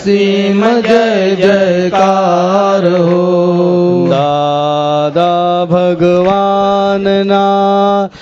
અસીમ જય જયકાર હો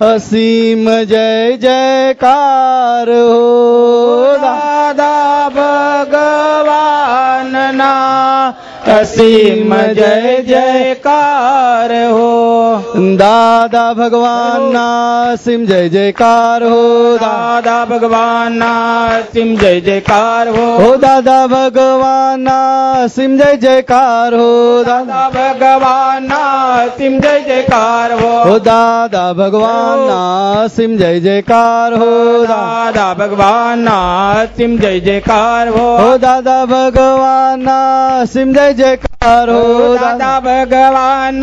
અસીમ જય જયકાર હો દાદા ભગવાનના असीम जय जयकार हो। दादा भगवान नासिम जय जयकार हो। दादा भगवान नासिम जय जयकार हो। हो दादा भगवान नासिम जय जयकार हो। दादा भगवान नासिम जय जयकार हो। हो दादा भगवान नासिम जय जयकार हो। दादा भगवान नासिम जय जयकार हो। हो दादा भगवान नासिम जय જય કરો દાદા ભગવાન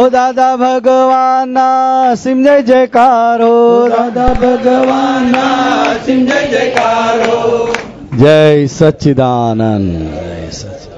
હો દાદા ભગવાનના સિમ જય જયકારો દાદા ભગવાનના સિમ જય જયકારો. જય સચ્ચિદાનંદ. જય સચ્ચિદાનંદ.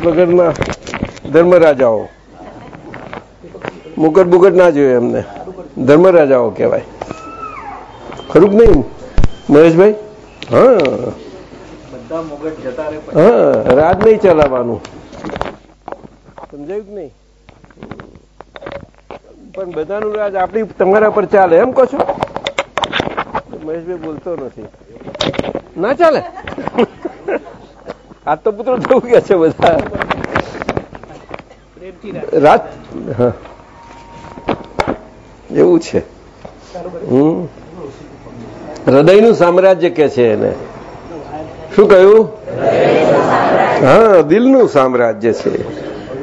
મુગટ વગરના ધર્મરાજાઓ. મુગટ બુગટ ના જોઈએ એમને. ધર્મરાજાઓ કહેવાય. ખરું નહીં? મહેશભાઈ? હા. હા, રાજ નહીં ચલાવવાનું. સમજાયું કે નહીં? પણ બધાનું રાજ આપણી તમારા પર ચાલે, એમ કહો છો? મહેશભાઈ બોલતો નથી. ના ચાલે? આ તો પુત્ર થવું કે છે બધા. રાત એવું છે. હૃદયનું સામ્રાજ્ય કે છે એને? શું કહ્યું? હા, દિલનું સામ્રાજ્ય છે.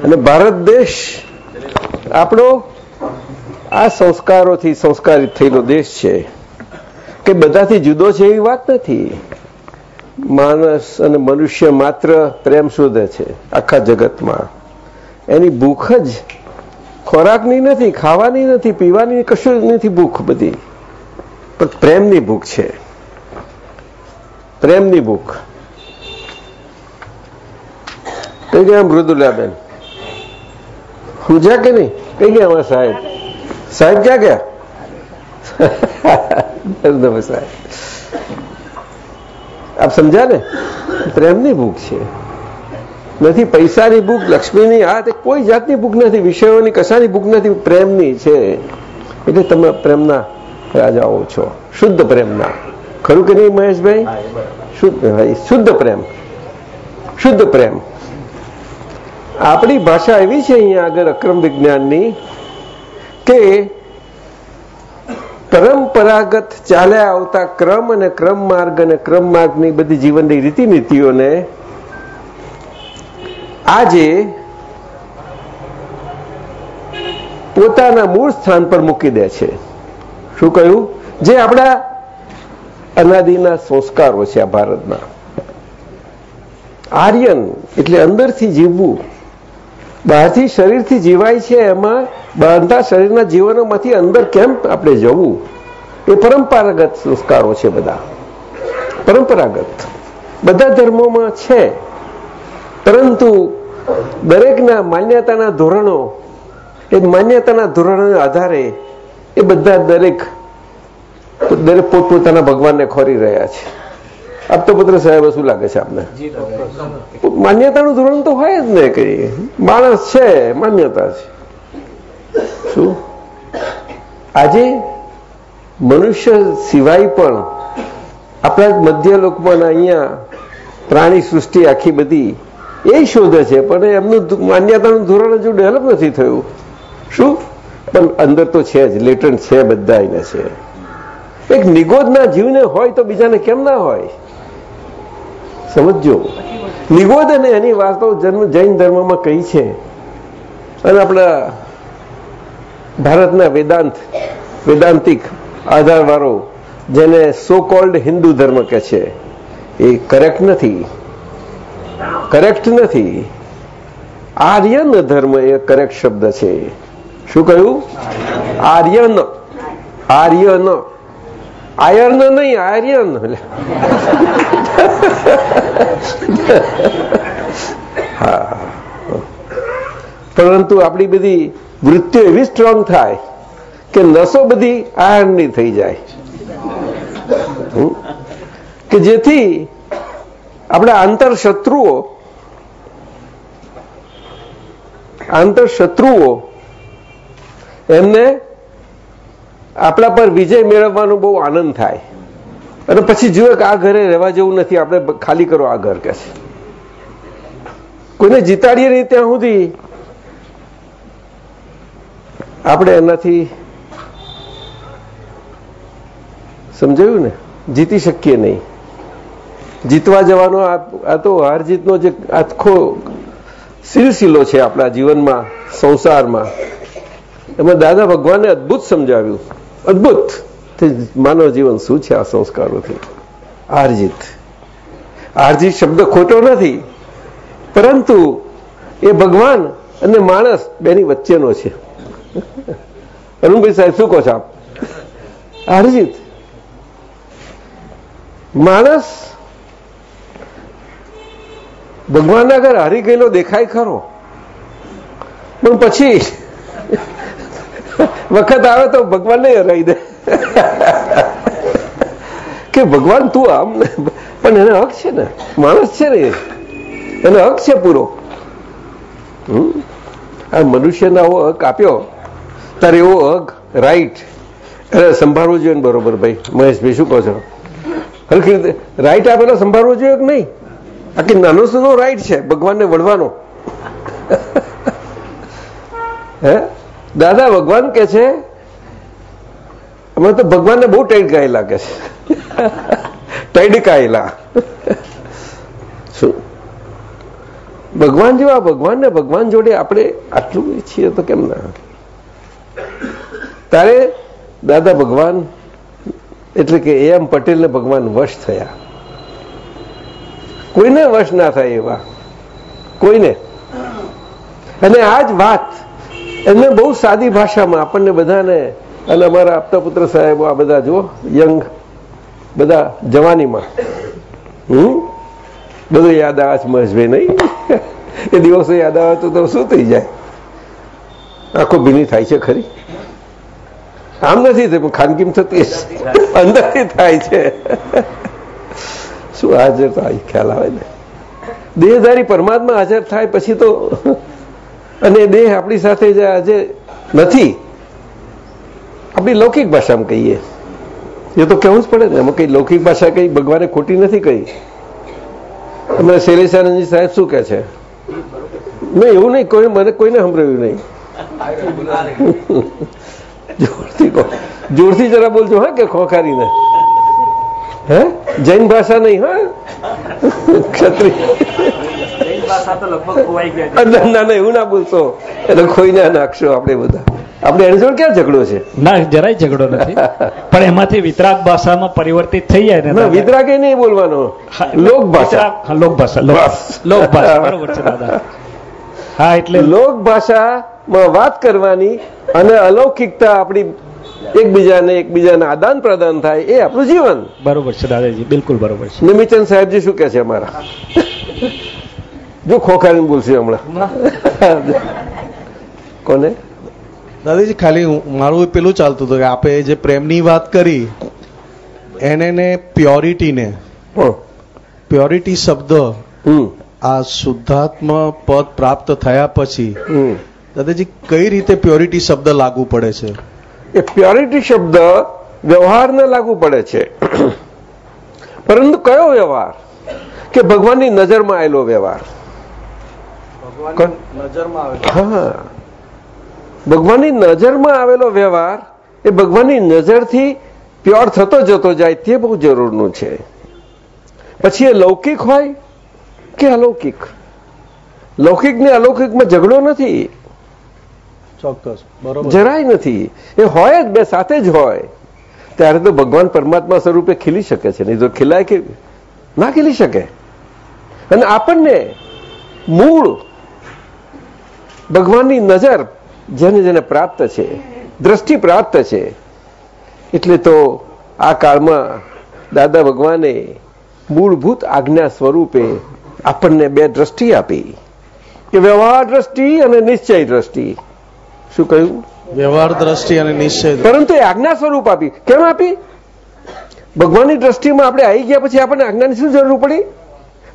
અને ભારત દેશ આપણો આ સંસ્કારોથી સંસ્કારિત થયેલો દેશ છે. કે બધાથી જુદો છે એવી વાત નથી. માણસ અને મનુષ્ય માત્ર પ્રેમ શોધે છે આખા જગતમાં. એની ભૂખ જ ખોરાકની નથી, ખાવાની નથી, પીવાની કશું નથી ભૂખ બધી. પણ પ્રેમની ભૂખ છે. પ્રેમની ભૂખ. કઈ ગયા મૃદુલાબેન. પૂજા કે નહીં? કઈ ગયા અમારા સાહેબ. સાહેબ ક્યાં ગયા? સાહેબ આપ સમજ્યા ને? પ્રેમની ભૂખ છે. નથી પૈસાની ભૂખ લક્ષ્મીની આ તે કોઈ જાતની ભૂખ નથી વિષયોની કશાની ભૂખ નથી પ્રેમની છે. એટલે તમે પ્રેમના રાજાઓ છો. શુદ્ધ પ્રેમના. ખરું કે નહીં મહેશભાઈ? શુદ્ધ શુદ્ધ પ્રેમ. શુદ્ધ પ્રેમ. આપણી ભાષા એવી છે અહીંયા આગળ અક્રમ વિજ્ઞાનની કે પરંપરાગત ચાલ્યા આવતા ક્રમ અને ક્રમ માર્ગ અને ક્રમ માર્ગની બધી જીવનની રીતિનીતિઓને આજે પોતાના મૂળ સ્થાન પર મૂકી દે છે. શું કહ્યું? જે આપણા અનાદિના સંસ્કારો છે આ ભારતના. આર્યન એટલે અંદરથી જીવવું. બહારથી શરીરથી જીવાય છે એમાં બહારના શરીરના જીવનોમાંથી અંદર કેમ આપણે જવું? એ પરંપરાગત સંસ્કારો છે બધા. પરંપરાગત. બધા ધર્મોમાં છે. પરંતુ દરેકના માન્યતાના ધોરણો, એ માન્યતાના ધોરણોના આધારે એ બધા દરેક દરેક પોતપોતાના ભગવાનને ખોરી રહ્યા છે. આપતોપુત્ર સાહેબ શું લાગે છે આપને? માન્યતાનું ધોરણ તો હોય જ ને કઈ. માણસ છે માન્યતા છે. શું? આજે મનુષ્ય સિવાય પણ આપણા મધ્ય લોકમાં અહીંયા પ્રાણી સૃષ્ટિ આખી બધી એ શોધે છે પણ એમનું માન્યતાનું ધોરણ હજુ ડેવલપ નથી થયું. શું? પણ અંદર તો છે જ લેટન્ટ છે બધા એને છે. એક નિગોદના જીવને હોય તો બીજાને કેમ ના હોય? સમજો નિગોદ એની વાતો જૈન ધર્મમાં કહી છે? અને આપણા ભારતના વેદાંત, વેદાંતિક આધારવાળો જેને સો કોલ્ડ હિન્દુ ધર્મ કે છે, એ કરેક્ટ નથી. કરેક્ટ નથી. આર્યન ધર્મ એ કરેક્ટ શબ્દ છે. શું કહ્યું? આર્યન. આર્યન. આયર્ન નહીં હા પરંતુ આપણી બધી વૃત્તિઓ એવી સ્ટ્રોંગ થાય કે નસો બધી આયર્નની થઈ જાય કે જેથી આપણા આંતર શત્રુઓ આંતર શત્રુઓ એમને આપણા પર વિજય મેળવવાનો બહુ આનંદ થાય. અને પછી જુએ કે આ ઘરે રહેવા જેવું નથી, આપણે ખાલી કરો આ ઘર કે કોઈને જીતાડીએ નહીં ત્યાં સુધી આપણે એનાથી સમજાયું ને? જીતી શકીએ નહીં. જીતવા જવાનો આ તો હાર જીતનો જે આખો સિલસિલો છે આપણા જીવનમાં, સંસારમાં. એમાં દાદા ભગવાને અદભુત સમજાવ્યું. અદભુત. માનવ જીવન શું છે આ સંસ્કારોથી? આર્જિત. આર્જિત શબ્દ ખોટો નથી. પરંતુ એ ભગવાન અને માણસ બેની વચ્ચેનો છે. અરુણભાઈ સાહેબ શું કહો છો આપ? આર્જિત. માણસ ભગવાનના ઘર હારી ગયેલો દેખાય ખરો. પણ પછી વખત આવે તો ભગવાનને હરાઈ દે. કે ભગવાન તું આમ પણ એને હક છે ને? માણસ છે ને એને હક છે પૂરો. આ મનુષ્યને આવો હક આપ્યો. તારે એવો હક રાઈટ અરે સંભાળવું જોઈએ ને બરોબર ભાઈ. મહેશભાઈ શું કહો છો? હલકી રીતે રાઈટ આપેલો સંભાળવો જોઈએ કે નહીં? આખી નાનો સુનો રાઈટ છે, ભગવાનને વળવાનો હે? દાદા, ભગવાન કે છે? અમે તો ભગવાનને બહુ ટેડકાયેલા કે છે. ટેડકાયેલા. શું? ભગવાન જેવા ભગવાનને ભગવાન જોડે આપણે આટલું છીએ તો કેમ ના? તારે દાદા ભગવાન, એટલે કે એમ પટેલને ભગવાન વશ થયા. કોઈને વશ ના થાય એવા? કોઈને? અને આ જ વાત એમને બહુ સાદી ભાષામાં આપણને બધાને, અને અમારા આપતા પુત્ર સાહેબો આ બધા જુઓ, યંગ, બધા જવાનીમાં. હમ? બધું યાદ આવે છે મહેશભાઈ નહીં? એ દિવસો યાદ આવે તો શું થઈ જાય? આખો ભીની થાય છે ખરી? આમ નથી થતું ખાનગીમ થતી અંદરથી થાય છે. શું હાજર થાય ખ્યાલ આવે ને? દેહધારી પરમાત્મા હાજર થાય પછી તો અને દેહ આપણી સાથે જે આજે નથી. આપણી લૌકિક ભાષામાં કહીએ. એ તો કહેવું જ પડે ને. એમાં કઈ લૌકિક ભાષા કઈ ભગવાને ખોટી નથી કહી હમણાં શૈલેષાનંદજી સાહેબ શું કે છે? નહીં એવું નહીં, કોઈ મને કોઈને સંભળાયું નહીં. જોરથી જોરથી જરા બોલજો, હા, કે ખોખારીને. હે? જૈન ભાષા નહીં, હા? ક્ષત્રિય. ના ના એવું ના બોલશો. એટલે ખોઈ ના નાખશો આપણે બધા. આપણે એની જોડે ક્યાં ઝઘડો છે? ના જરાય ઝઘડો નથી. પણ એમાંથી વિતરાગ ભાષામાં પરિવર્તિત થઈ જાય ને વિતરાગે નહીં બોલવાનો. લોક ભાષા. લોક ભાષા લોક ભાષા. બરોબર છે દાદા. હા એટલે લોક ભાષામાં વાત કરવાની અને અલૌકિકતા આપણી એકબીજાને એકબીજાને આદાન પ્રદાન થાય એ આપણું જીવન. બરોબર છે દાદાજી બિલકુલ બરોબર છે. નિમિચંદ સાહેબજી શું કે છે અમારા? જો ખોખારીને બોલશે હમણાં કોને દાદાજી ખાલી મારું પેલું ચાલતું હતું કે આપે જે પ્રેમની વાત કરી એને ને પ્યોરિટીને પ્યોરિટી શબ્દ આ શુદ્ધાત્મ પદ પ્રાપ્ત થયા પછી દાદાજી કઈ રીતે પ્યોરિટી શબ્દ લાગુ પડે છે? એ પ્યોરિટી શબ્દ વ્યવહારને લાગુ પડે છે. પરંતુ કયો વ્યવહાર? કે ભગવાનની નજરમાં આવેલો વ્યવહાર. હા. ભગવાનની નજરમાં આવેલો વ્યવહાર એ ભગવાનની નજરથી પ્યોર થતો જતો જાય તે બહુ જરૂરનું છે. પછી એ લૌકિક હોય કે અલૌકિક? લૌકિક ને અલૌકિકમાં ઝઘડો નથી. ચોક્કસ. બરોબર. જરાય નથી. એ હોય જ બે સાથે જ હોય. ત્યારે તો ભગવાન પરમાત્મા સ્વરૂપે ખીલી શકે છે. નહીં તો ખીલાય કે ના ખીલી શકે? અને આપણને મૂળ ભગવાનની નજર જેને જેને પ્રાપ્ત છે દ્રષ્ટિ પ્રાપ્ત છે એટલે તો આ કાળમાં દાદા ભગવાને મૂળભૂત આજ્ઞા સ્વરૂપે આપણને બે દ્રષ્ટિ આપી. કે વ્યવહાર દ્રષ્ટિ અને નિશ્ચય દ્રષ્ટિ. શું કહ્યું? વ્યવહાર દ્રષ્ટિ અને નિશ્ચય પરંતુ એ આજ્ઞા સ્વરૂપ આપી. કેમ આપી? ભગવાનની દ્રષ્ટિમાં આપણે આવી ગયા પછી આપણને આજ્ઞાની શું જરૂર પડી?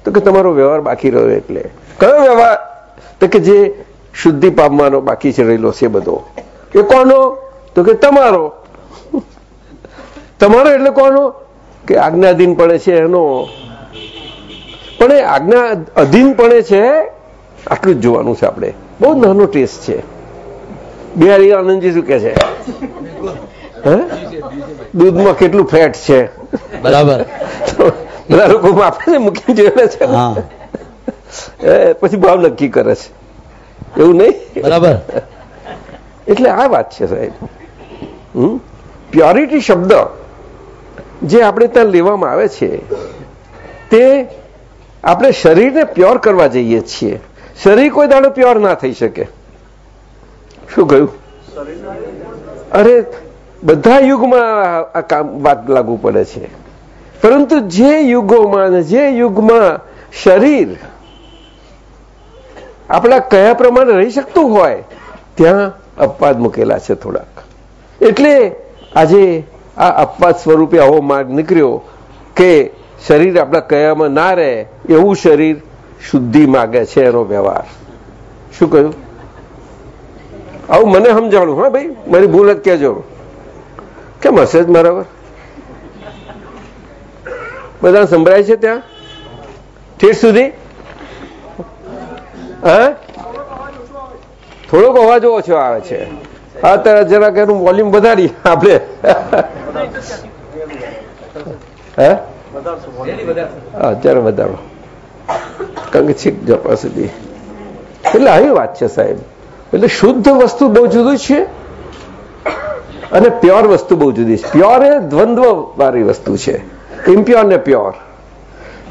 તો કે તમારો વ્યવહાર બાકી રહ્યો એટલે. કયો વ્યવહાર? તો કે જે શુદ્ધિ પામવાનો બાકી છે રહેલો છે બધો. એ કોનો? તો કે તમારો. તમારો એટલે કોનો? કે આજ્ઞાધીન પડે છે એનો. પણ એ આજ્ઞા અધીન પડે છે આટલું જ જોવાનું છે આપણે. બહુ નાનો ટેસ્ટ છે. બિહારી આનંદજી શું કે છે? દૂધમાં કેટલું ફેટ છે? બરાબર. બધા લોકો છે મૂકી જોયેલા છે. પછી ભાવ નક્કી કરે છે. એવું નહીં? બરાબર. એટલે આ વાત છે સાહેબ. પ્યોરિટી શબ્દ જે આપણે ત્યાં લેવામાં આવે છે તે આપણે શરીરને પ્યોર કરવા જઈએ છીએ. શરીર કોઈ દાડો પ્યોર ના થઈ શકે. શું કહ્યું? અરે બધા યુગમાં આ કામ વાત લાગુ પડે છે. પરંતુ જે યુગોમાં જે યુગમાં શરીર આપણા કયા પ્રમાણે રહી શકતું હોય, ત્યાં અપવાદ મૂકેલા છે થોડાક. એટલે આજે આ અપવાદ સ્વરૂપે આવો માર્ગ નીકળ્યો કે શરીર આપણા કયામાં ના રહે, એવું શરીર શુદ્ધિ માગે છે એનો વ્યવહાર. શું કહ્યું? આવું મને સમજાણું. હા ભાઈ, મારી ભૂલ જ કહેજો. કેમ હશે જ બરાબર બધા સંભળાય છે ત્યાં? ઠેઠ સુધી? હા? થોડોક અવાજ ઓછો આવે છે. અત્યારે જરાક એનું વોલ્યુમ વધારી આપણે. અત્યારે વધારો. કારણ કે છીક જપા સુધી એટલે આવી વાત છે સાહેબ. એટલે શુદ્ધ વસ્તુ બહુ જુદું છે અને પ્યોર વસ્તુ બહુ જુદી છે. પ્યોર એ દ્વંદ્વ વાળી વસ્તુ છે. ઇમ્પ્યોર ને પ્યોર.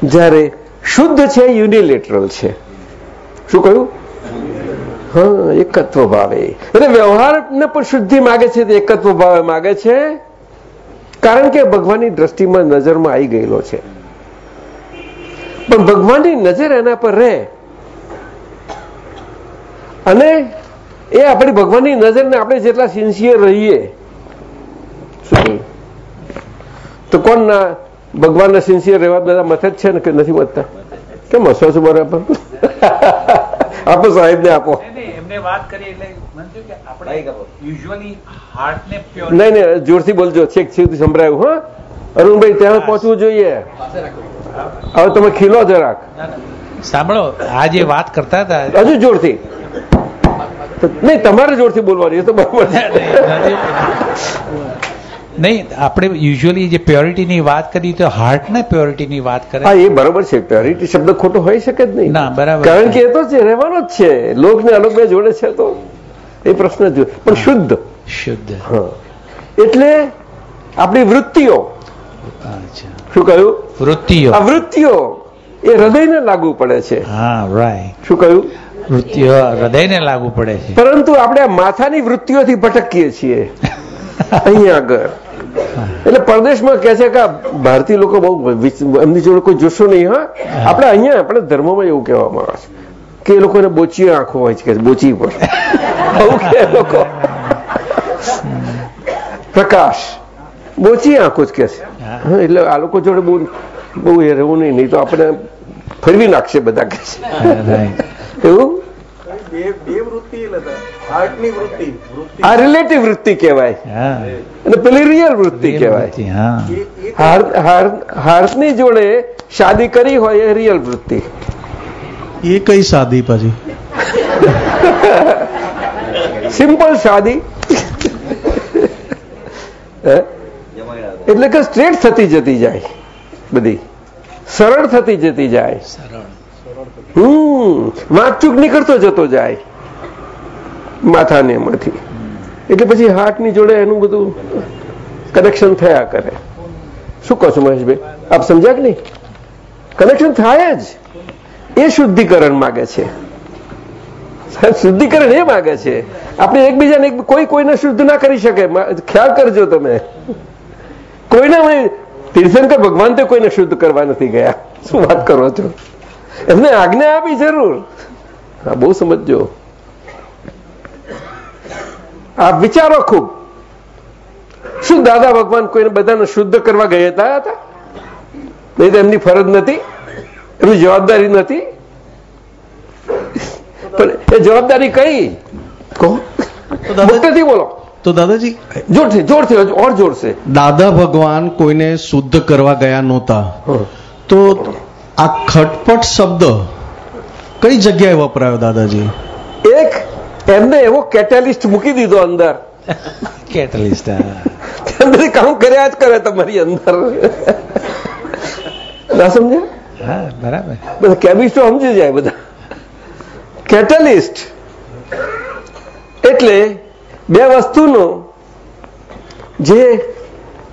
જ્યારે શુદ્ધ છે યુનિલેટરલ છે. શું કહ્યું? હા, એકત્વ ભાવે. એટલે વ્યવહારને પણ શુદ્ધિ માગે છે એકત્વ ભાવે માગે છે. કારણ કે ભગવાનની દ્રષ્ટિમાં નજરમાં આવી ગયેલો છે. પણ ભગવાનની નજર એના પર રહે. અને એ આપણી ભગવાનની નજરને આપણે જેટલા સિન્સિયર રહીએ. તો કોણ ના ભગવાનના સિન્સિયર રહેવા બધા મથે જ છે ને કે નથી મતતા કેમ હસો છો બરાબર આપો સાહેબને આપો. નહીં નહીં જોરથી બોલજો. છેક સુધી સંભળાયું હા. અરુણભાઈ ત્યાં પહોંચવું જોઈએ. હવે તમે ખીલો જરાક. સાંભળો આ જે વાત કરતા હતા હજુ જોરથી. નહીં તમારે જોરથી બોલવાની એ તો બરાબર નહીં આપણે યુઝ્યુઅલી જે પ્યોરિટીની વાત કરી તો હાર્ટને પ્યોરિટીની વાત કરે. હા એ બરોબર છે. પ્યોરિટી શબ્દ ખોટો હોઈ શકે જ નહીં. ના બરાબર કારણ કે એ તો છે રહેવાનો જ છે. લોકને જોડે છે તો એ પ્રશ્ન જ. પણ શુદ્ધ. શુદ્ધ. હા. એટલે આપણી વૃત્તિઓ. શું કહ્યું? વૃત્તિઓ. આ વૃત્તિઓ એ હૃદયને લાગુ પડે છે. હા રાઈટ શું કહ્યું? વૃત્તિઓ હૃદયને લાગુ પડે છે. પરંતુ આપણે માથાની વૃત્તિઓથી ભટકીએ છીએ. અહીંયા આગળ. એટલે પરદેશમાં કે છે કે ભારતીય લોકો બહુ એમની જોડે કોઈ જોશો નહીં હા? આપણે અહીંયા આપણે ધર્મમાં એવું કહેવામાં આવે છે કે એ લોકોને બોચી આંખો હોય છે કે બોચી પર. આવું કે લોકો. પ્રકાશ. બોચી આંખો જ કે છે. એટલે આ લોકો જોડે બહુ બહુ એ રહેવું નહીં નહીં તો આપણે ફરવી નાખશે બધા કે છે. એવું? બે બે વૃત્તિ હાર્ટની વૃત્તિ. વૃત્તિ. આ રિલેટિવ વૃત્તિ કહેવાય. અને પેલી રિયલ વૃત્તિ કહેવાય. હાર્ટની જોડે શાદી કરી હોય એ રિયલ વૃત્તિ. એ કઈ સાદી પછી? સિમ્પલ શાદી. એટલે કે સ્ટ્રેટ થતી જતી જાય. બધી. સરળ થતી જતી જાય. હમ નીકળતો જતો જાય માથાને એમાંથી. એટલે પછી હાર્ટની જોડે એનું બધું કનેક્શન થયા કરે. શું કહો છો મહેશભાઈ? આપ સમજ્યા કે નહીં? કનેક્શન થાય જ. એ શુદ્ધિકરણ માગે છે. શુદ્ધિકરણ એ માગે છે. આપણે એકબીજાને કોઈ કોઈને શુદ્ધ ના કરી શકે. ખ્યાલ કરજો તમે. કોઈના તીર્થંકર ભગવાન તો કોઈને શુદ્ધ કરવા નથી ગયા. શું વાત કરો છો? એમને આજ્ઞા આપી જરૂર. હા બહુ સમજો આ વિચારો ખૂબ. શું દાદા ભગવાન કોઈને બધાને શુદ્ધ કરવા ગયા હતા? હતા? નહીં તો એમની ફરજ નથી? એમની જવાબદારી નથી? પણ એ જવાબદારી કઈ? કહો. મુક્તથી બોલો. તો દાદાજી જોરથી જોરથી ઓર જોરશે દાદા ભગવાન કોઈને શુદ્ધ કરવા ગયા નહોતા. તો આ ખટપટ શબ્દ કઈ જગ્યાએ વપરાયો દાદાજી? એક એમને એવો કેટેલિસ્ટ મૂકી દીધો અંદર. કેટલિસ્ટ અંદર કામ કર્યા જ કરે તમારી અંદર. ના સમજ્યા? હા બરાબર. બધા કેમિસ્ટો સમજી જાય બધા. કેટેલિસ્ટ એટલે બે વસ્તુનો જે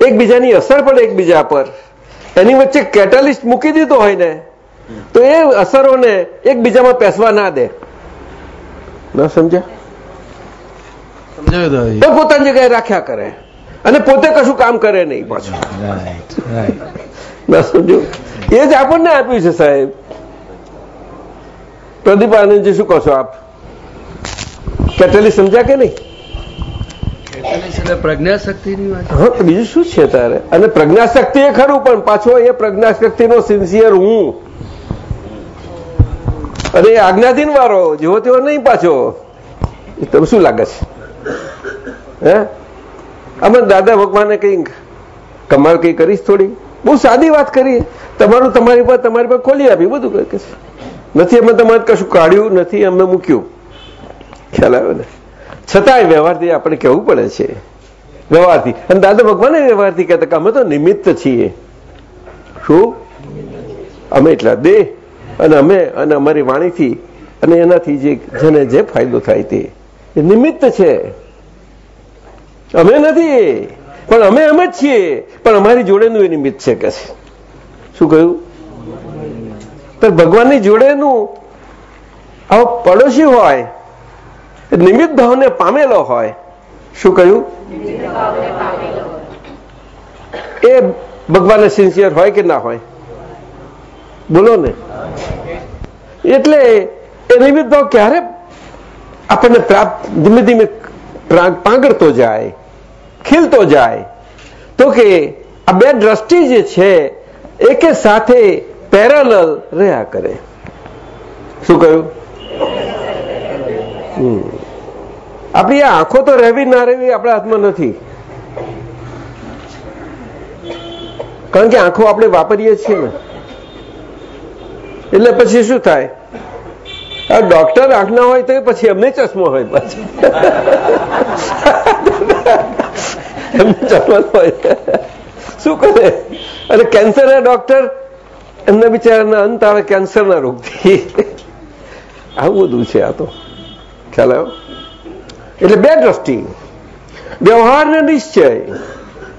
એકબીજાની અસર પડે એકબીજા પર. એની વચ્ચે કેટલિસ્ટ મૂકી દીધો હોય ને તો એ અસરોને એકબીજામાં પેસવા ના દે. ના સમજ્યા? તો પોતાની જગ્યાએ રાખ્યા કરે. અને પોતે કશું કામ કરે નહીં પાછું. ના સમજો એ જ આપણને આપ્યું છે સાહેબ. પ્રદીપ આનંદજી શું કહો છો આપ? કેટલી સમજ્યા કે નહીં? બીજું શું છે તારે? અને પ્રજ્ઞાશક્તિ એ ખરું, પણ પાછો એ પ્રજ્ઞાશક્તિનો સિન્સિયર હું. અને એ આજ્ઞાધીન વાળો, જેવો તેવો નહીં પાછો. એ તમને શું લાગે છે? હે? અમે દાદા ભગવાને કઈ કમાલ કઈ કરીશ થોડી? બહુ સાદી વાત કરી. તમારું તમારી પર તમારી પર ખોલી આપી, બધું કે નથી અમે તમારે કશું કાઢ્યું નથી અમે મૂક્યું. ખ્યાલ આવ્યો ને? છતાંય વ્યવહારથી આપણે કહેવું પડે છે. વ્યવહારથી. અને દાદા ભગવાને વ્યવહારથી કહેતા કે અમે તો નિમિત્ત છીએ. શું? અમે એટલા દેહ અને અમે, અને અમારી વાણીથી, અને એનાથી જેને જે ફાયદો થાય તે. એ નિમિત્ત છે. અમે નથી. પણ અમે અમે જ છીએ. પણ અમારી જોડેનું એ નિમિત્ત છે કે શું કહ્યું? તો ભગવાનની જોડેનું આવો પડોશી હોય નિમિત્ત ભાવને પામેલો હોય. શું કહ્યું? એ ભગવાનને સિન્સિયર હોય કે ના હોય? બોલો ને. એટલે એ નિમિત્ત ભાવ ક્યારે આપણને પ્રાપ્ત, ધીમે ધીમે પાંગડતો જાય, ખીલતો જાય. તો કે આ બે દ્રષ્ટિ જે છે, એકે સાથે પેરેલલ રહ્યા કરે. શું કહ્યું? હમ. આપણી આંખો તો રહેવી ના રહેવી આપણા હાથમાં નથી. કારણ કે આંખો આપણે વાપરીએ છીએ ને. એટલે પછી શું થાય? આ ડોક્ટર આંખના હોય તો પછી એમને ચશ્મો હોય પછી. એમને ચશ્મો હોય. શું કરે? અને કેન્સર ડોક્ટર? એમના બિચારાના અંત આવે કેન્સરના રોગથી. આવું બધું છે આ તો. ખ્યાલ આવ્યો? એટલે બે દ્રષ્ટિ. વ્યવહાર ને નિશ્ચય.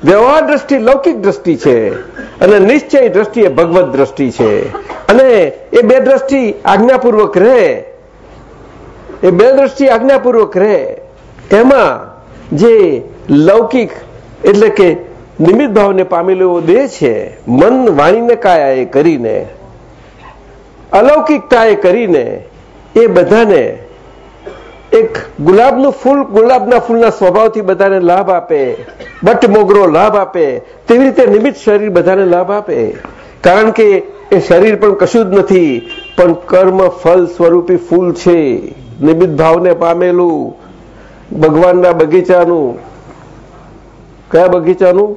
વ્યવહાર દ્રષ્ટિ લૌકિક દ્રષ્ટિ છે અને નિશ્ચય દ્રષ્ટિ એ ભગવત દ્રષ્ટિ છે. અને એ બે દ્રષ્ટિ આજ્ઞાપૂર્વક રહે. એ બે દ્રષ્ટિ આજ્ઞાપૂર્વક રહે. એમાં જે લૌકિક એટલે કે નિમિત્ત ભાવને પામેલો એવો દેહ છે, મન વાણીને કાયા એ કરીને અલૌકિકતા એ કરીને એ બધાને એક ગુલાબનું ફૂલ, ગુલાબના ફૂલના સ્વભાવથી બધાને લાભ આપે, બટ મોગરો લાભ આપે, તેવી રીતે નિમિત્ત શરીર બધાને લાભ આપે. કારણ કે એ શરીર પણ કશું જ નથી, પણ કર્મ ફલ સ્વરૂપી ફૂલ છે. નિમિત્ત ભાવને પામેલું. ભગવાનના બગીચાનું. કયા બગીચાનું?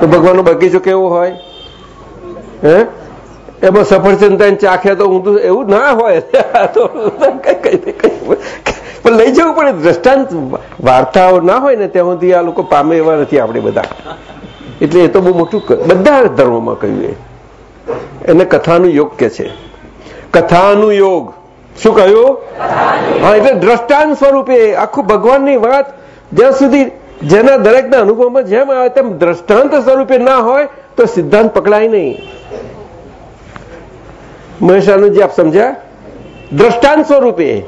તો ભગવાનનો બગીચો કેવો હોય? હે? એમાં સફરચંદ થઈને ચાખે તો તો એવું ના હોય. તો કઈ કઈ પણ લઈ જવું પડે. દ્રષ્ટાંત વાર્તાઓ ના હોય ને ત્યાં સુધી આ લોકો પામે એવા નથી આપણે બધા. એટલે એ તો બહુ મોટું બધા ધર્મોમાં કહ્યું એને કથાનું યોગ કે છે? કથાનું યોગ. શું કહ્યું? હા, એટલે દ્રષ્ટાંત સ્વરૂપે આખું ભગવાનની વાત જ્યાં સુધી જેના દરેકના અનુભવમાં જેમ આવે તેમ દ્રષ્ટાંત સ્વરૂપે ના હોય તો સિદ્ધાંત પકડાય નહીં. મહેશાનુજી આપ સમજ્યા? દ્રષ્ટાંત સ્વરૂપે.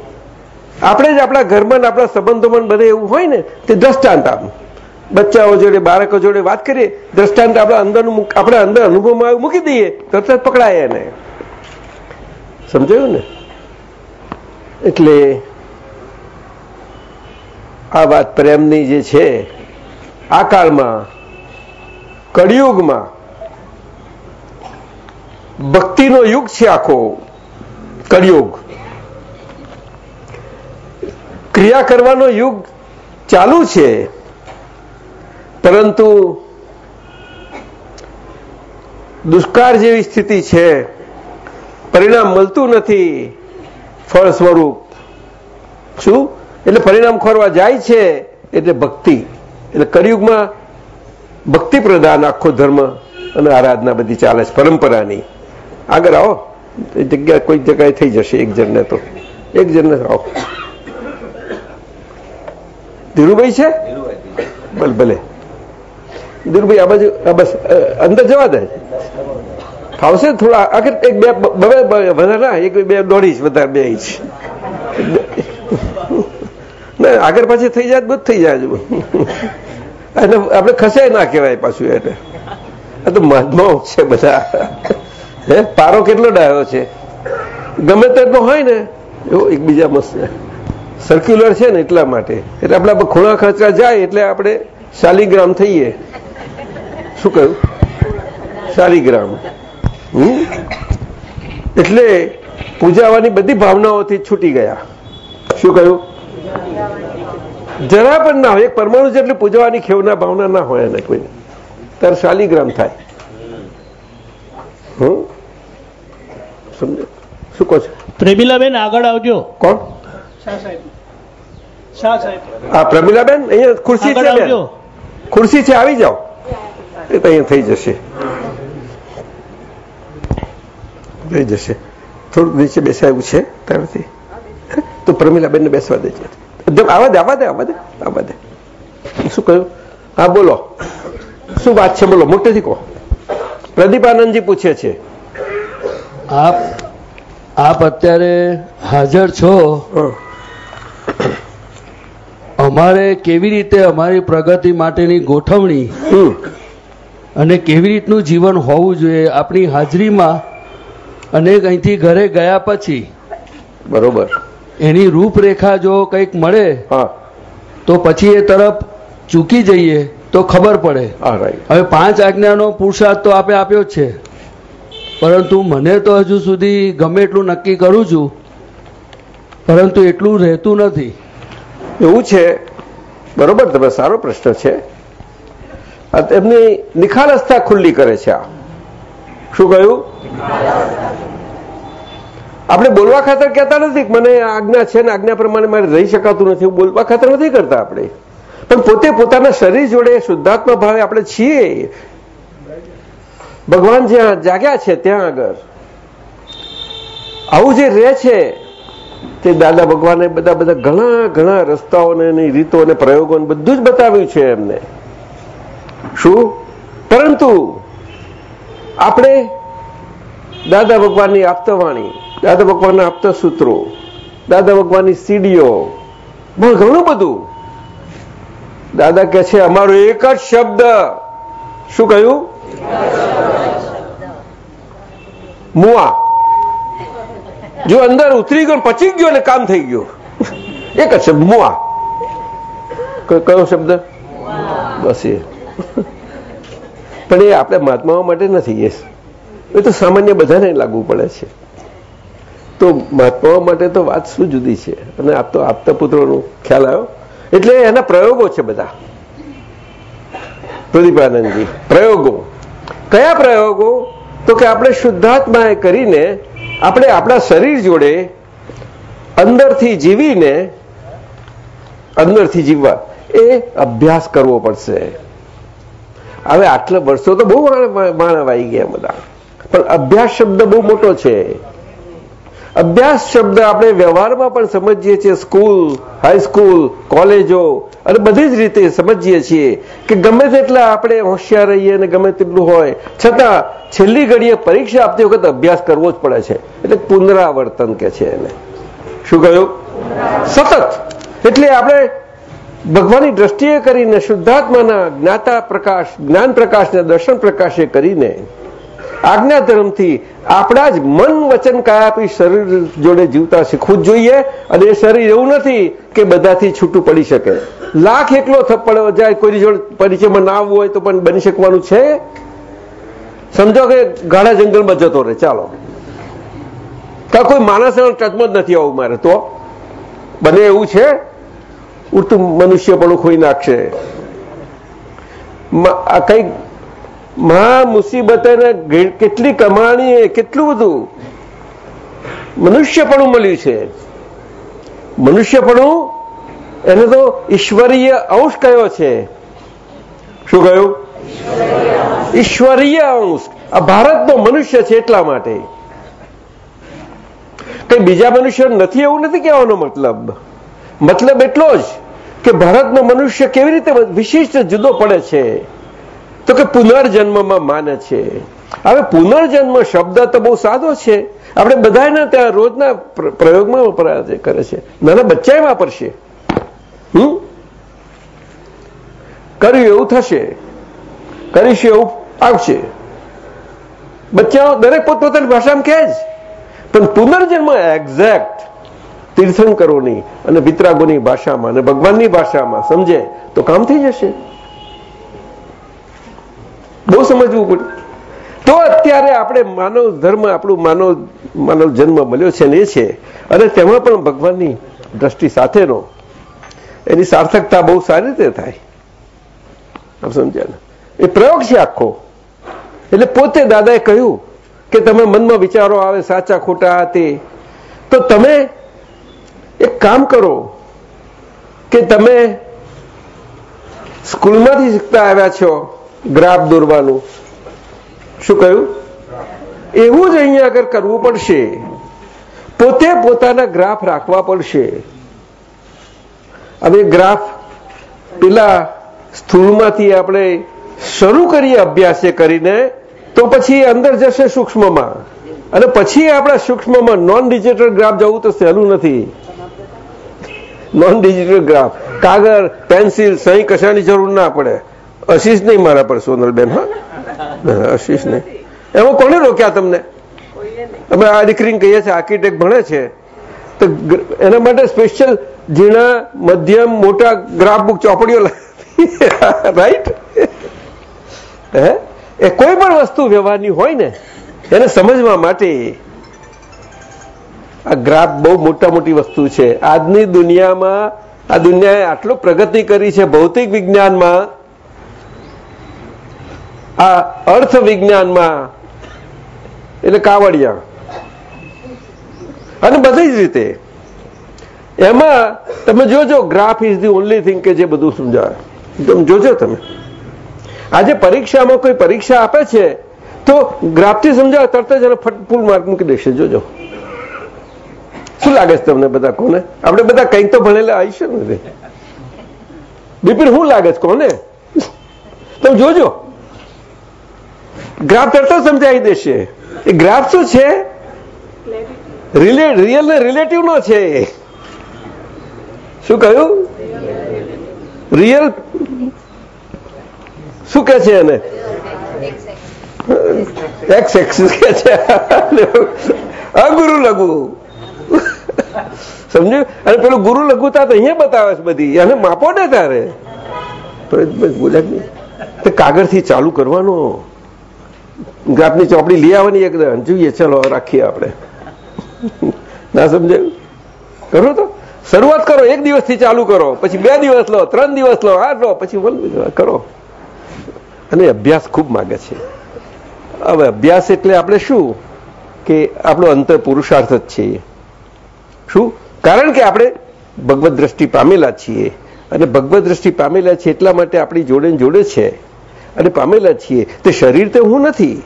આપણે જ આપણા ઘરમાં આપણા સંબંધોમાં બને એવું હોય ને, તે દ્રષ્ટાંત આમ બચ્ચાઓ જોડે, બાળકો જોડે વાત કરીએ, દ્રષ્ટાંત આપણા અંદરનું આપણા અંદર અનુભવમાં મૂકી દઈએ, તરત જ પકડાય એને. સમજાયું ને? એટલે આ વાત પ્રેમની જે છે, આ કાળમાં, કળિયુગમાં, ભક્તિનો યુગ છે આખો. કળિયુગ. ક્રિયા કરવાનો યુગ ચાલુ છે. પરંતુ દુષ્કાળ જેવી સ્થિતિ છે. પરિણામ મળતું નથી ફળ સ્વરૂપ. શું? એટલે પરિણામ ખોરવા જાય છે એટલે ભક્તિ. એટલે કળિયુગમાં ભક્તિ પ્રધાન આખો ધર્મ અને આરાધના બધી ચાલે છે પરંપરાની. આગળ આવો. જગ્યા કોઈ જગ્યાએ થઈ જશે એક જણને તો. એક જણને આવો. ધીરુભાઈ છે? ભલે ભલે. ધીરુભાઈ, આ બાજુ બસ અંદર જવા દે. ફાવશે થોડા, આખર એક બે વધારે ના, એક બે દોઢ ઇંચ વધારે, બે ઇંચ. ના, આગળ પાછી થઈ જાય બધું થઈ જાય અને આપણે ખસે ના કહેવાય પાછું એટલે આ તો મહાત્માઓ છે બધા. હે, પારો કેટલો ડાયો છે. ગમે તેટલો હોય ને, એવો એકબીજા મસ્ત. સર્ક્યુલર છે ને એટલા માટે. એટલે આપણા ખૂણા ખાંચરા જાય એટલે આપણે શાલિગ્રામ થઈએ. શું કહ્યું? શાલિગ્રામ. એટલે પૂજાવાની બધી ભાવનાઓથી છૂટી ગયા. શું કહ્યું? જરા પણ ના હોય. એક પરમાણુ જેટલી પૂજવાની ખેવના ભાવના ના હોય એને કોઈને. ત્યારે શાલિગ્રામ થાય. હમ? સમજો શું કહો છો? પ્રેમિલાબેન આગળ આવજો. કોણ? આ પ્રમીલાબેન અહીંયા ખુરશી છે બેન? ખુરશી છે આવી જાઓ. એ તો અહીંયા થઈ જશે. થઈ જશે. થોડુંક નીચે બેસાયું છે ત્યારથી. તો પ્રમીલાબેનને બેસવા દેજે. એકદમ આવા દે આવા દે આવા દે આવા દે. શું કહ્યું? હા બોલો. શું વાત છે બોલો મોટેથી કહો. પ્રદીપાનંદજી પૂછે છે. આપ આપ અત્યારે હાજર છો હં. અમારે કેવી રીતે અમારી પ્રગતિ માટેની ગોઠવણી. અને કેવી રીતનું જીવન હોવું જોઈએ આપણી હાજરીમાં અને અહીંથી ઘરે ગયા પછી બરોબર. એની રૂપરેખા જો કંઈક મળે હા. તો પછી એ તરફ ચૂકી જઈએ તો ખબર પડે. હવે પાંચ આજ્ઞાનો પુરુષાર્થ તો આપે આપ્યો જ છે. પરંતુ મને તો હજુ સુધી ગમે એટલું નક્કી કરું છું. પરંતુ એટલું રહેતું નથી. એવું છે? બરોબર તમે સારો પ્રશ્ન છે. એમની નિખાલસતા ખુલ્લી કરે છે આ. શું કહ્યું? આપણે બોલવા ખાતર કહેતા નથી મને આજ્ઞા છે ને આજ્ઞા પ્રમાણે મારે રહી શકાતું નથી બોલવા ખાતર નથી કરતા આપણે. પણ પોતે પોતાના શરીર જોડે શુદ્ધાત્મા ભાવે આપણે છીએ. ભગવાન જ્યાં જાગ્યા છે, ત્યાં આગળ. આવું જે રહે છે તે દાદા ભગવાને બધા બધા ઘણા ઘણા રસ્તાઓને એની રીતો અને પ્રયોગો બધું જ બતાવ્યું છે એમને. શું? પરંતુ આપણે દાદા ભગવાનની આપતવાણી દાદા ભગવાનના આપતા સૂત્રો દાદા ભગવાનની સીડીઓ બહુ ઘણું બધું. દાદા કે છે અમારો એક જ શબ્દ. શું કહ્યું? મુઆ. જો અંદર ઉતરી ગયો પચી ગયો ને કામ થઈ ગયું. એક જ શબ્દ, મુઆ. કયો શબ્દ? બસ એ. પણ એ આપણે મહાત્માઓ માટે નથી, એ તો સામાન્ય બધાને લાગુ પડે છે. તો મહાત્માઓ માટે તો વાત શું જુદી છે? અને આપ તો આપતા પુત્રોનો ખ્યાલ આવ્યો? એટલે એના પ્રયોગો છે બધા. પ્રદીપાનંદજી, પ્રયોગો. કયા પ્રયોગો? તો કે આપણે શુદ્ધાત્માએ કરીને આપણે આપણા શરીર જોડે અંદરથી જીવીને અંદરથી જીવવા એ અભ્યાસ કરવો પડશે. હવે આટલા વર્ષો તો બહુ માણવ આવી ગયા બધા. પણ અભ્યાસ શબ્દ બહુ મોટો છે. અભ્યાસ શબ્દ આપણે વ્યવહારમાં પણ સમજીએ છીએ સ્કૂલ હાઈસ્કૂલ કોલેજો અને બધી જ રીતે સમજીએ છીએ કે ગમે તેટલા આપણે હોશિયાર રહીએ અને ગમે તેટલું હોય, છતાં છેલ્લી ઘડીએ પરીક્ષા આપતી વખત અભ્યાસ કરવો જ પડે છે. એટલે પુનરાવર્તન કે છે એને. શું કહ્યું? સતત. એટલે આપણે ભગવાનની દ્રષ્ટિએ કરીને શુદ્ધાત્માના જ્ઞાતા પ્રકાશ, જ્ઞાન પ્રકાશને દર્શન પ્રકાશે કરીને આજ્ઞા ધર્મથી આપણા જ મન વચન કાયાપી શરીર જોડે જીવતા શીખવું જ જોઈએ અને એ શરીર એવું નથી કે બધાથી છૂટું પડી શકે. લાખ એકલો થપ્પડ જાય, કોઈની જોડે પરિચયમાં ના આવવું હોય તો પણ બની શકવાનું છે? સમજો કે ગાળા જંગલમાં જતો રહે, ચાલો. કા કોઈ માણસ ટચમાં જ નથી આવું મારે તો? બને એવું છે? ઉડતું મનુષ્ય પણ ખોઈ નાખશે. કંઈક મહા મુસીબત કેટલી કમાણી કેટલું બધું. મનુષ્યપણું મળ્યું છે. મનુષ્યપણું એને તો ઈશ્વરીય અંશ કયો છે? શું કહ્યું ઈશ્વરીય અંશ. આ ભારતનો મનુષ્ય છે એટલા માટે. કઈ બીજા મનુષ્ય નથી એવું નથી કહેવાનો મતલબ? મતલબ એટલો જ કે ભારતનો મનુષ્ય કેવી રીતે વિશિષ્ટ જુદો પડે છે? તો કે પુનર્જન્મમાં માને છે. હવે પુનર્જન્મ શબ્દ તો બહુ સાદો છે. આપણે બધાના ત્યાં રોજના પ્રયોગમાં વપરાય કરે છે. નાના બચ્ચા વાપરશે હમ? કર્યું એવું થશે. કરીશું એવું આવશે. બચ્ચાઓ દરેક પોતપોતાની ભાષામાં કહે જ. પણ પુનર્જન્મ એક્ઝેક્ટ તીર્થંકરોની અને વિતરાગોની ભાષામાં અને ભગવાનની ભાષામાં, સમજે? તો કામ થઈ જશે. બહુ સમજવું પડે. તો અત્યારે આપણે માનવ ધર્મ, આપણું માનવ માનવ જન્મ મળ્યો છે ને એ છે. અને તેમાં પણ ભગવાનની દ્રષ્ટિ સાથેનો. એની સાર્થકતા બહુ સારી રીતે થાય. સમજ્યા એ પ્રયોગ છે આખો. એટલે પોતે દાદાએ કહ્યું કે તમે મનમાં વિચારો આવે સાચા ખોટા તે. તો તમે એક કામ કરો કે તમે સ્કૂલમાંથી શીખતા આવ્યા છો. ગ્રાફ દોરવાનું. શું કહ્યું? એવું જ અહીંયા આગળ કરવું પડશે. પોતે પોતાના ગ્રાફ રાખવા પડશે. હવે ગ્રાફ પેલા સ્થૂળમાંથી આપણે શરૂ કરીએ અભ્યાસે કરીને, તો પછી અંદર જશે સૂક્ષ્મમાં. અને પછી આપણા સૂક્ષ્મમાં નોન ડિજિટલ ગ્રાફ જવું તો સહેલું નથી. નોન ડિજિટલ ગ્રાફ કાગળ પેન્સિલ સહી કશાની જરૂર ના પડે. આશીષ નહીં મારા પર સોનલબેન હા? આશીષ નહીં. એમાં કોને રોક્યા તમને? અમે આ દીકરીને કહીએ છીએ આર્કિટેક્ટ ભણે છે. તો એના માટે સ્પેશિયલ ઝીણા, મધ્યમ, મોટા ગ્રાફ બુક ચોપડીઓ રાઈટ હે? એ કોઈ પણ વસ્તુ વ્યવહારની હોય ને, એને સમજવા માટે આ ગ્રાફ બહુ મોટા મોટી વસ્તુ છે. આજની દુનિયામાં, આ દુનિયાએ આટલો પ્રગતિ કરી છે ભૌતિક વિજ્ઞાનમાં આ અર્થ વિજ્ઞાનમાં એટલે કાવડિયા. અને બધી જ રીતે. એમાં તમે જોજો graph is the only thing કે જે બધું સમજાવે. તમે જોજો તમે. આજે પરીક્ષામાં કોઈ પરીક્ષા આપે છે, તો ગ્રાફથી સમજાવે, તરત જ એને ફૂલ માર્ક મૂકી દેશે. જોજો. શું લાગે છે તમને બધા કોને? આપણે બધા કંઈક તો ભણેલા આવીશું ને. બિપિન, શું લાગે છે કોને? તમે જોજો. ગ્રાફ તરત સમજાવી દેશે. એ ગ્રાફ શું છે? રિયલ રિલેટિવ નો છે શું કહ્યું? રિયલ શું કે છે એને? એક્સ એક્સિસ કે છે. અગુરુ લઘુ. સમજ્યું? અને પેલું ગુરુ લઘુતા તો અહીંયા બતાવે છે બધી. અને માપો ને તારે. ગુજરાત કાગળ કાગળથી ચાલુ કરવાનો. ગ્રાફની ચોપડી લઈ આવવાની એકદમ જોઈએ, ચલો, રાખીએ આપણે. ના સમજાયું કરો તો. શરૂઆત કરો, એક દિવસથી ચાલુ કરો. પછી બે દિવસ લો, ત્રણ દિવસ લો આઠ લો, પછી કરો. અને અભ્યાસ ખૂબ માગે છે. હવે અભ્યાસ એટલે આપણે શું? કે આપણો અંતર પુરુષાર્થ જ છે. શું? કારણ કે આપણે ભગવત દ્રષ્ટિ પામેલા છીએ. અને ભગવત દ્રષ્ટિ પામેલા છીએ એટલા માટે આપણી જોડે જોડે છે. અને પામેલા છીએ. તે શરીર તો હું નથી.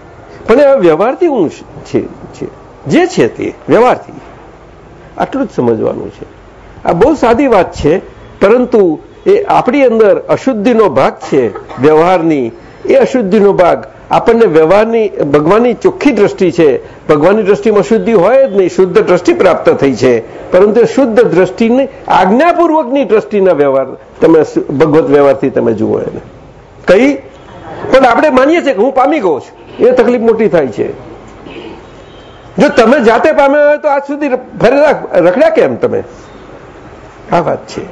પણ એ વ્યવહારથી હું છે જે છે તે, વ્યવહારથી. આટલું જ સમજવાનું છે. આ બહુ સાદી વાત છે, પરંતુ એ આપણી અંદર અશુદ્ધિનો ભાગ છે, વ્યવહારની. એ અશુદ્ધિનો ભાગ આપણને વ્યવહારની, ભગવાનની ચોખ્ખી દ્રષ્ટિ છે. ભગવાનની દ્રષ્ટિમાં શુદ્ધિ હોય જ નહીં, શુદ્ધ દ્રષ્ટિ પ્રાપ્ત થઈ છે. પરંતુ શુદ્ધ દ્રષ્ટિની, આજ્ઞાપૂર્વકની દ્રષ્ટિના વ્યવહાર, તમે ભગવત વ્યવહારથી તમે જુઓ એને. કઈ? પણ આપણે માનીએ છીએ કે હું પામી ગયો છું. એ તકલીફ મોટી થાય છે. જો તમે જાતે પામ્યા હોય તો આજ સુધી રખડ્યા કેમ તમે? આ વાત છે.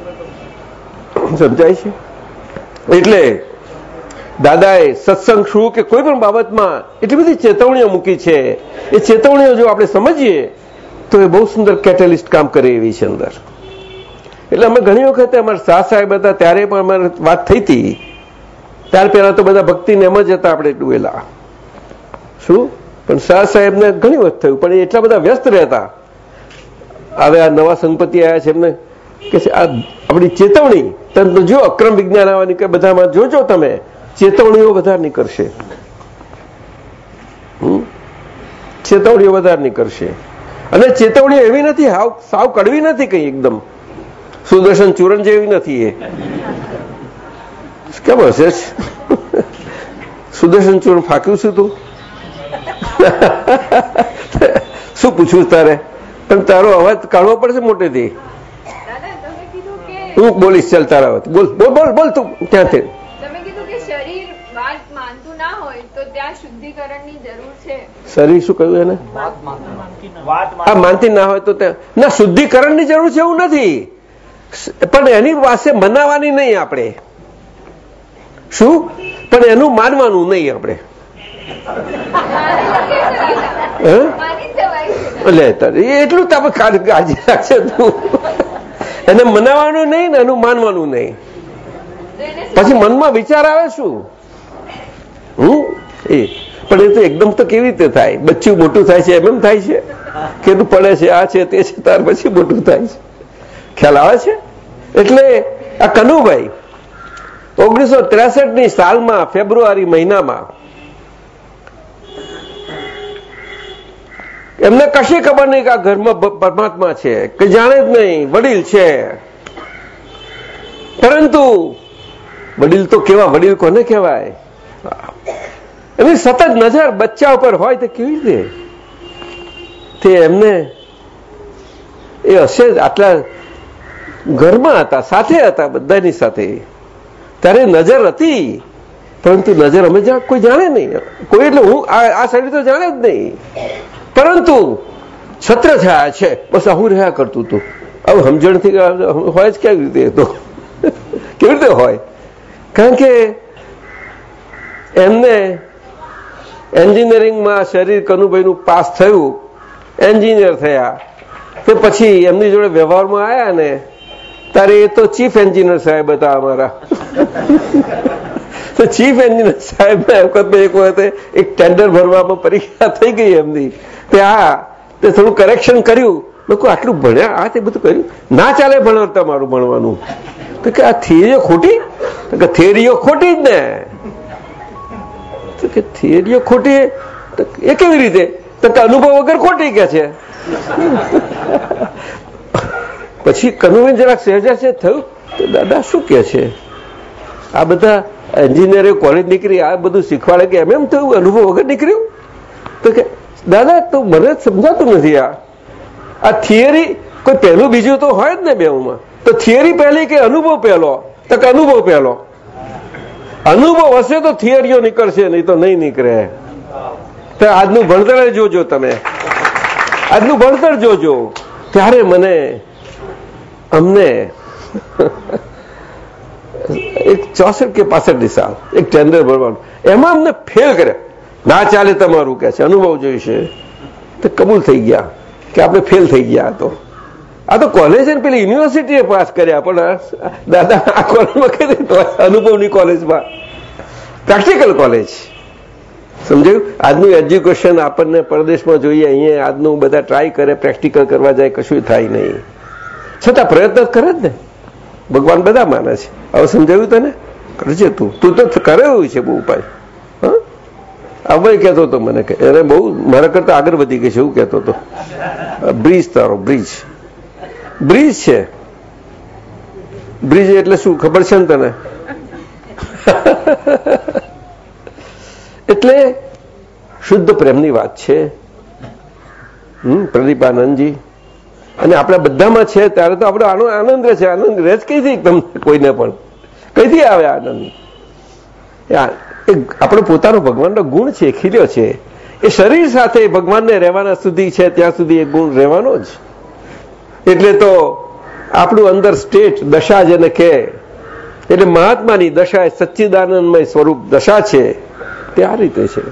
સમજાય છે? એટલે દાદાએ સત્સંગ શું કે કોઈ પણ બાબતમાં એટલી બધી ચેતવણીઓ મૂકી છે. એ ચેતવણીઓ જો આપણે સમજીએ તો એ બહુ સુંદર કેટેલિસ્ટ કામ કરે એવી છે અંદર. એટલે અમે ઘણી વખતે અમારા શાહ સાહેબ હતા, ત્યારે પણ અમારે વાત થઈ હતી. ત્યાર પહેલા તો બધા ભક્તિને એમ જ હતા આપણે ડૂબેલા શું? પણ શાહ સાહેબને ઘણી વખત થયું, પણ એટલા બધા વ્યસ્ત રહેતા. હવે આ નવા સંપત્તિ આવ્યા છે એમને કે આપણી ચેતવણી, તમે જો અક્રમ વિજ્ઞાન આવવાની કે બધામાં જોજો તમે, ચેતવણીઓ વધારે નીકળશે. ચેતવણીઓ વધારે કરશે અને ચેતવણીઓ એવી નથી સાવ કડવી નથી કઈ એકદમ. સુદર્શન ચૂરણ જેવી નથી એ. કેમ હશે સુદર્શન ચૂર્ણ ફાક્યું છું તું શું પૂછવું તારે પણ તારો અવાજ કાઢવો પડશે મોટેથી હું બોલીશ ચાલ તારા અવાજ બોલ બોલ બોલ બોલ તું ક્યાંથી શરીર શું કહ્યું એને આ માનતી ના હોય તો ના શુદ્ધિકરણની જરૂર છે એવું નથી પણ એની પાસે મનાવાની નહીં આપણે શું? પણ એનું માનવાનું નહીં આપણે. એટલે એટલું તમે કાળજી રાખશે તું. એને મનાવવાનું નહીં ને એનું માનવાનું નહીં. પછી મનમાં વિચાર આવે શું? હમ? એ. પણ એ તો એકદમ તો કેવી રીતે થાય? બચ્ચું મોટું થાય છે એમ એમ થાય છે? કેટલું પડે છે આ છે તે છે ત્યાર પછી મોટું થાય છે. ખ્યાલ આવે છે? એટલે આ કનુભાઈ ઓગણીસો ત્રેસઠની સાલમાં, ફેબ્રુઆરી મહિનામાં, એમને કશી ખબર નહીં કે આ ઘરમાં પરમાત્મા છે, કે જાણે જ નહીં, વડીલ છે. પરંતુ વડીલ તો કેવા, વડીલ કોને કહેવાય? એની સતત નજર બચ્ચા ઉપર હોય તો કેવી રીતે? તે એમને એ હશે આટલા ઘરમાં હતા, સાથે હતા, બધાની સાથે. ત્યારે નજર હતી. પરંતુ નજર અમે કોઈ જાણે નહીં. કોઈ એટલે હું આ શરીર તો જાણે જ નહીં. પરંતુ છત્ર થયા છે. બસ આવું રહ્યા કરતું હતું. આવું સમજણથી હોય જ કેવી રીતે તો? કેવી રીતે હોય? કારણ કે એમને એન્જિનિયરિંગમાં શરીર કનુભાઈનું પાસ થયું. એન્જિનિયર થયા. તે પછી એમની જોડે વ્યવહારમાં આવ્યા ને તારે એ તો ચીફ એન્જિનિયર સાહેબ હતા અમારા. તો ચીફ એન્જિનિયર સાહેબ વખત એક વખતે એક ટેન્ડર ભરવામાં પરીક્ષા થઈ ગઈ એમની. તે થોડું કરેક્શન કર્યું. લોકો આટલું ભણ્યા, આ તે બધું કર્યું. ના ચાલે ભણવા તમારું ભણવાનું. તો કે આ થિયરીઓ ખોટી? તો કે થિયરીઓ ખોટી જ ને. તો કે થિયરીઓ ખોટી? એ કેવી રીતે? તો કે અનુભવ વગર ખોટી કે છે? પછી કનુબેન જરાક સહેજા છે? થયું? તો દાદા, શું કે છે? આ બધા એન્જિનિયરે કોલેજ નીકળી, આ બધું શીખવાડે કે એમ એમ થયું? અનુભવ વગર નીકળ્યું? તો કે, દાદા, તો મને સમજાતું નથી આ. આ થિયરી કોઈ પહેલું બીજું તો હોય જ ને બેઉમાં. તો થિયરી પહેલી કે અનુભવ પહેલો? તો કે અનુભવ પહેલો? અનુભવ હશે તો થિયરીઓ નીકળશે, નહીં તો નહીં નીકળે. તો આજનું ભણતર જોજો તમે. આજનું ભણતર જોજો. ત્યારે મને અમને એક ચોસઠ કે પાસઠ સાલ એક ટેન્ડર ભરવાનું એમાં અમને ફેલ કર્યા ના ચાલે તમારું કે છે અનુભવ જોઈશે તો કબૂલ થઈ ગયા કે આપણે ફેલ થઈ ગયા તો આ તો કોલેજ પેલી યુનિવર્સિટીએ પાસ કર્યા, પણ દાદા આ કોલેજમાં કઈ અનુભવની કોલેજમાં પ્રેક્ટિકલ કોલેજ સમજાયું? આજનું એજ્યુકેશન આપણને પરદેશમાં જોઈએ, અહીંયા આજનું બધા ટ્રાય કરે પ્રેક્ટિકલ કરવા જાય, કશું થાય નહીં. છતાં પ્રયત્ન કરે જ ને. ભગવાન બધા માને છે. હવે સમજાવ્યું તને? કરજે તું. તું તો કરે એવું છે બહુ ઉપાય. હવે કહેતો હતો મને કે, એને બહુ મારા કરતા આગળ વધી ગઈ છે, એવું કહેતો હતો. બ્રિજ તારો, બ્રિજ. બ્રિજ છે. બ્રિજ એટલે શું? ખબર છે ને તને? એટલે શુદ્ધ પ્રેમની વાત છે. પ્રદીપાનંદજી. અને આપણા બધામાં છે ત્યારે તો આપણો આનો આનંદ રહે છે. આનંદ રહે જ કઈથી તમને કોઈને પણ? કઈથી આવે આનંદ? આપણો પોતાનો ભગવાનનો ગુણ છે, ખીલ્યો છે. એ શરીર સાથે ભગવાનને રહેવાના સુધી છે, ત્યાં સુધી એ ગુણ રહેવાનો જ. એટલે તો આપણું અંદર સ્ટેટ દશા જેને કહે, એટલે મહાત્માની દશા એ સચ્ચિદાનંદમય સ્વરૂપ દશા છે, તે આ રીતે છે.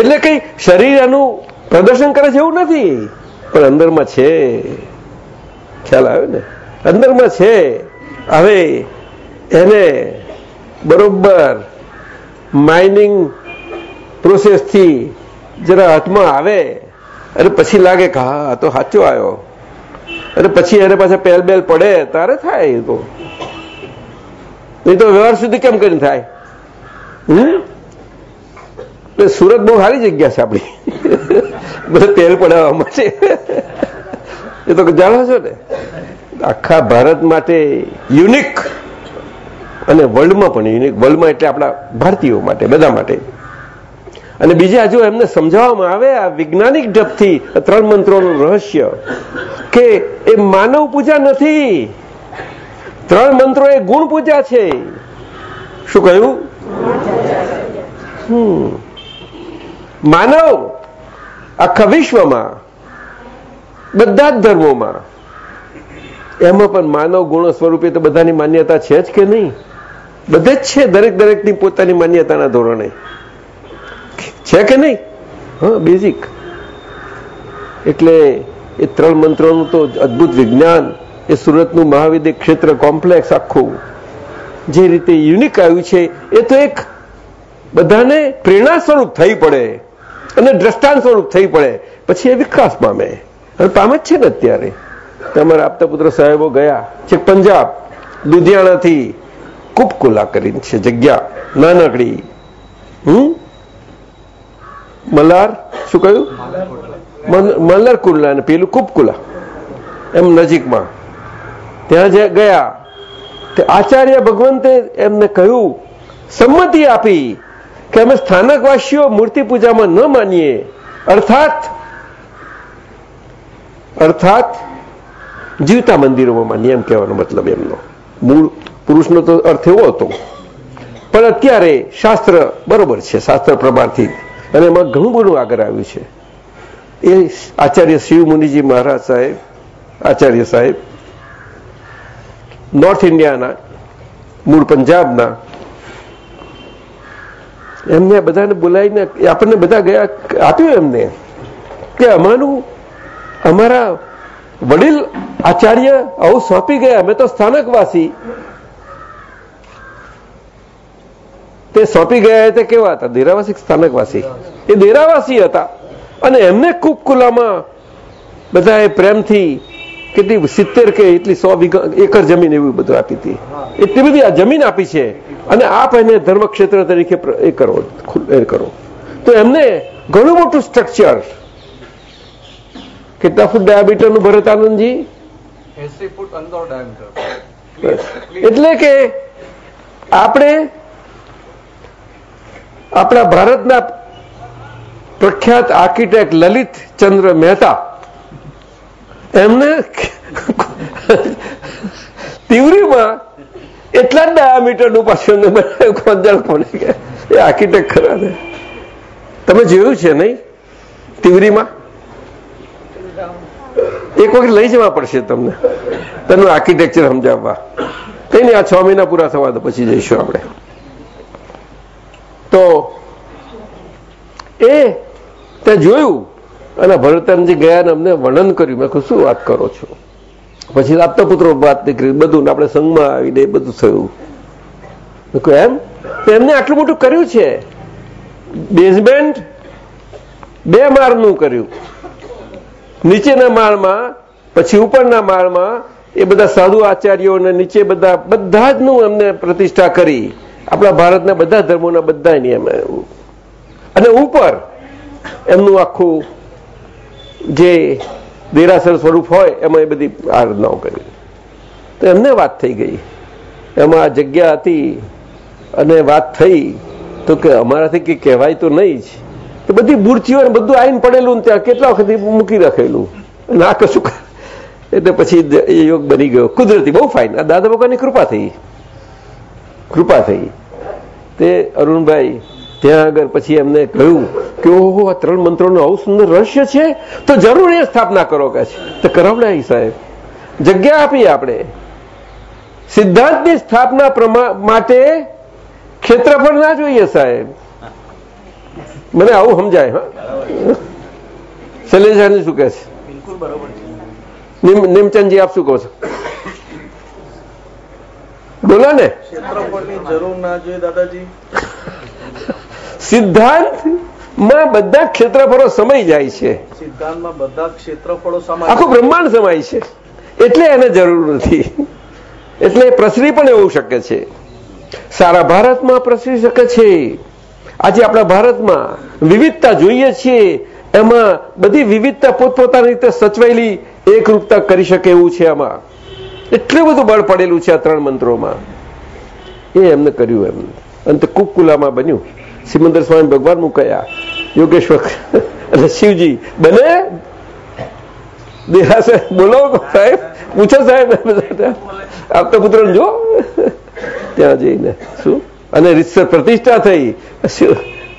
એટલે કઈ શરીર એનું પ્રદર્શન કરે છે એવું નથી. પણ અંદરમાં છે. ખ્યાલ આવ્યો ને? અંદરમાં છે. હવે એને બરોબર માઇનિંગ પ્રોસેસથી જરા હાથમાં આવે અને પછી લાગે કે હા તો સાચો આવ્યો. અને પછી એને પાછા પહેલ બેલ પડે તારે થાય એ તો. નહીં તો વ્યવહાર સુધી કેમ કરીને થાય? હમ? સુરત બહુ સારી જગ્યા છે આપણી. બધા તેલ પડાવવામાં છે એ તો જાણો છો ને? આખા ભારત માટે યુનિક અને વર્લ્ડમાં પણ યુનિક. વર્લ્ડમાં એટલે આપણા ભારતીયો માટે બધા માટે. અને બીજા જો એમને સમજાવવામાં આવે આ વૈજ્ઞાનિક ઢબથી ત્રણ મંત્રોનું રહસ્ય કે એ માનવ પૂજા નથી. ત્રણ મંત્રો એ ગુણ પૂજા છે. શું કહ્યું? હમ. માનવ, આખા વિશ્વમાં, બધા જ ધર્મોમાં. એમાં પણ માનવ ગુણો સ્વરૂપે તો બધાની માન્યતા છે જ કે નહીં? બધે જ છે દરેક દરેકની પોતાની માન્યતાના ધોરણે. છે કે નહીં? હા બેઝિક એટલે એ ત્રણ મંત્રોનું તો અદભુત વિજ્ઞાન, એ સુરતનું મહાવિદ્ય ક્ષેત્ર કોમ્પ્લેક્સ આખું. જે રીતે યુનિક આવ્યું છે, એ તો એક બધાને પ્રેરણા સ્વરૂપ થઈ પડે. અને દ્રષ્ટાંત સ્વરૂપ થઈ પડે. પછી એ વિકાસ પામે. અને પામે જ છે ને અત્યારે. તમારા આપતા પુત્ર સાહેબો ગયા છે પંજાબ લુધિયાણાથી કુપકુલા કરીને છે જગ્યા, નાનકડી. હમ? મલાર શું કહ્યું? મલ્લર કુલ્લા અને પેલું કુપકુલા. એમ નજીકમાં. ત્યાં જે ગયા. આચાર્ય ભગવંતે એમને કહ્યું, સંમતિ આપી. કે અમે સ્થાનકવાસીઓ મૂર્તિ પૂજામાં ન માનીએ. અર્થાત અર્થાત જીવતા મંદિરોમાં માનીએ, એમ કહેવાનો મતલબ એમનો. મૂળ પુરુષનો તો અર્થ એવો હતો. પણ અત્યારે શાસ્ત્ર બરોબર છે, શાસ્ત્ર પ્રમાણથી. અને એમાં ઘણું બધું આગળ આવ્યું છે. એ આચાર્ય શિવ મુનિજી મહારાજ સાહેબ, આચાર્ય સાહેબ, નોર્થ ઇન્ડિયાના, મૂળ પંજાબના એમને બધાને બોલાવીને આપણને બધા ગયા, આપ્યું એમને કે અમારું, અમારા વડીલ આચાર્ય આવું સોંપી ગયા, અમે તો સ્થાનકવાસી. તે સોંપી ગયા તે કેવા હતા? દેરાવાસી સ્થાનકવાસી? એ દેરાવાસી હતા. અને એમને કુપકુલામાં બધાએ પ્રેમથી કેટલી સિત્તેર કે એટલી સો એકર જમીન એવી બધું આપી હતી. એટલી બધી આ જમીન આપી છે. અને આપ એને ધર્મક્ષેત્ર તરીકે એ કરો એ કરો. તો એમને ઘણું મોટું સ્ટ્રક્ચર કેટલા ફૂટ ડાયામીટરનું ભરત આનંદજી? એટલે કે આપણે આપણા ભારતના પ્રખ્યાત આર્કિટેક્ટ લલિત ચંદ્ર મહેતા એમને તિવરીમાં એટલા જ ડાયામીટરનું પાછું બનાવ્યું કોને કે એ આર્કિટેક્ટ ખરા ને તમે જોયું છે નહીં? તિવરીમાં? એક વખત લઈ જવા પડશે તમને. તેનું આર્કિટેક્ચર સમજાવવા. કઈ નહીં, આ છ મહિના પૂરા થવા તો પછી જઈશું આપણે. તો એ ત્યાં જોયું અને ભરતનજી ગયા ને અમને વર્ણન કર્યું. મેં શું વાત કરો છો? પછી આપતા વાત નીકળી બધું આપણે સંઘમાં આવીને બધું થયું. એમ? એમને આટલું મોટું કર્યું છે? બેઝમેન્ટ બે માળનું કર્યું. નીચેના માળમાં, પછી ઉપરના માળમાં એ બધા સાધુ આચાર્યો અને નીચે બધા બધા નું એમને પ્રતિષ્ઠા કરી. આપણા ભારતના બધા ધર્મોના બધા નિયમ અને ઉપર એમનું આખું જે દેરાસર સ્વરૂપ હોય, એમાં એ બધી આરાધનાઓ કરી. તો એમને વાત થઈ ગઈ. એમાં જગ્યા હતી અને વાત થઈ તો કે અમારાથી કંઈ કહેવાય તો નહીં જ. તો બધી બુરચીઓ બધું આવીને પડેલું ત્યાં કેટલા વખત મૂકી રાખેલું? ના કશું એટલે પછી એ યોગ બની ગયો. કુદરતી, બહુ ફાઇન આ દાદા ભગવાનની કૃપા થઈ. કૃપા થઈ. તે અરુણભાઈ ત્યાં આગળ પછી એમને કહ્યું કે ઓહો આ ત્રણ મંત્રોનું આવું સુંદર રહસ્ય છે? તો જરૂર એ સ્થાપના કરો કે છે. તો કરાવડાવી સાહેબ. જગ્યા આપી આપણે. સિદ્ધાંતની સ્થાપના માટે ક્ષેત્રફળ ના જોઈએ સાહેબ. મને આવું સમજાય હા? શૈલેષાજી શું કહે છે? નિમચંદજી આપ શું કહો છો? બોલો ને. જરૂર ના જોઈએ દાદાજી. સિદ્ધાંતમાં બધા ક્ષેત્રફળો સમાઈ જાય છે. સિદ્ધાંતમાં બધા ક્ષેત્રફળો આખું બ્રહ્માંડ સમાય છે. એટલે એને જરૂર નથી. એટલે પ્રસરી પણ એવું શકે છે. સારા ભારતમાં પ્રસરી શકે છે. આજે આપણા ભારતમાં વિવિધતા જોઈએ છીએ. એમાં બધી વિવિધતા પોતપોતાની રીતે સચવાયેલી એકરૂપતા કરી શકે એવું છે આમાં. એટલું બધું બળ પડેલું છે આ ત્રણ મંત્રોમાં. એ એમને કર્યું એમ અંત કુકુલામાં બન્યું. સિમંદર સ્વામી ભગવાન મુકાયા. યોગેશ્વર અને શિવજી બને? દેહાશે બોલો સાહેબ પૂછો સાહેબ. આપતા પુત્ર જો. ત્યાં જઈને શું? અને રીતસર પ્રતિષ્ઠા થઈ.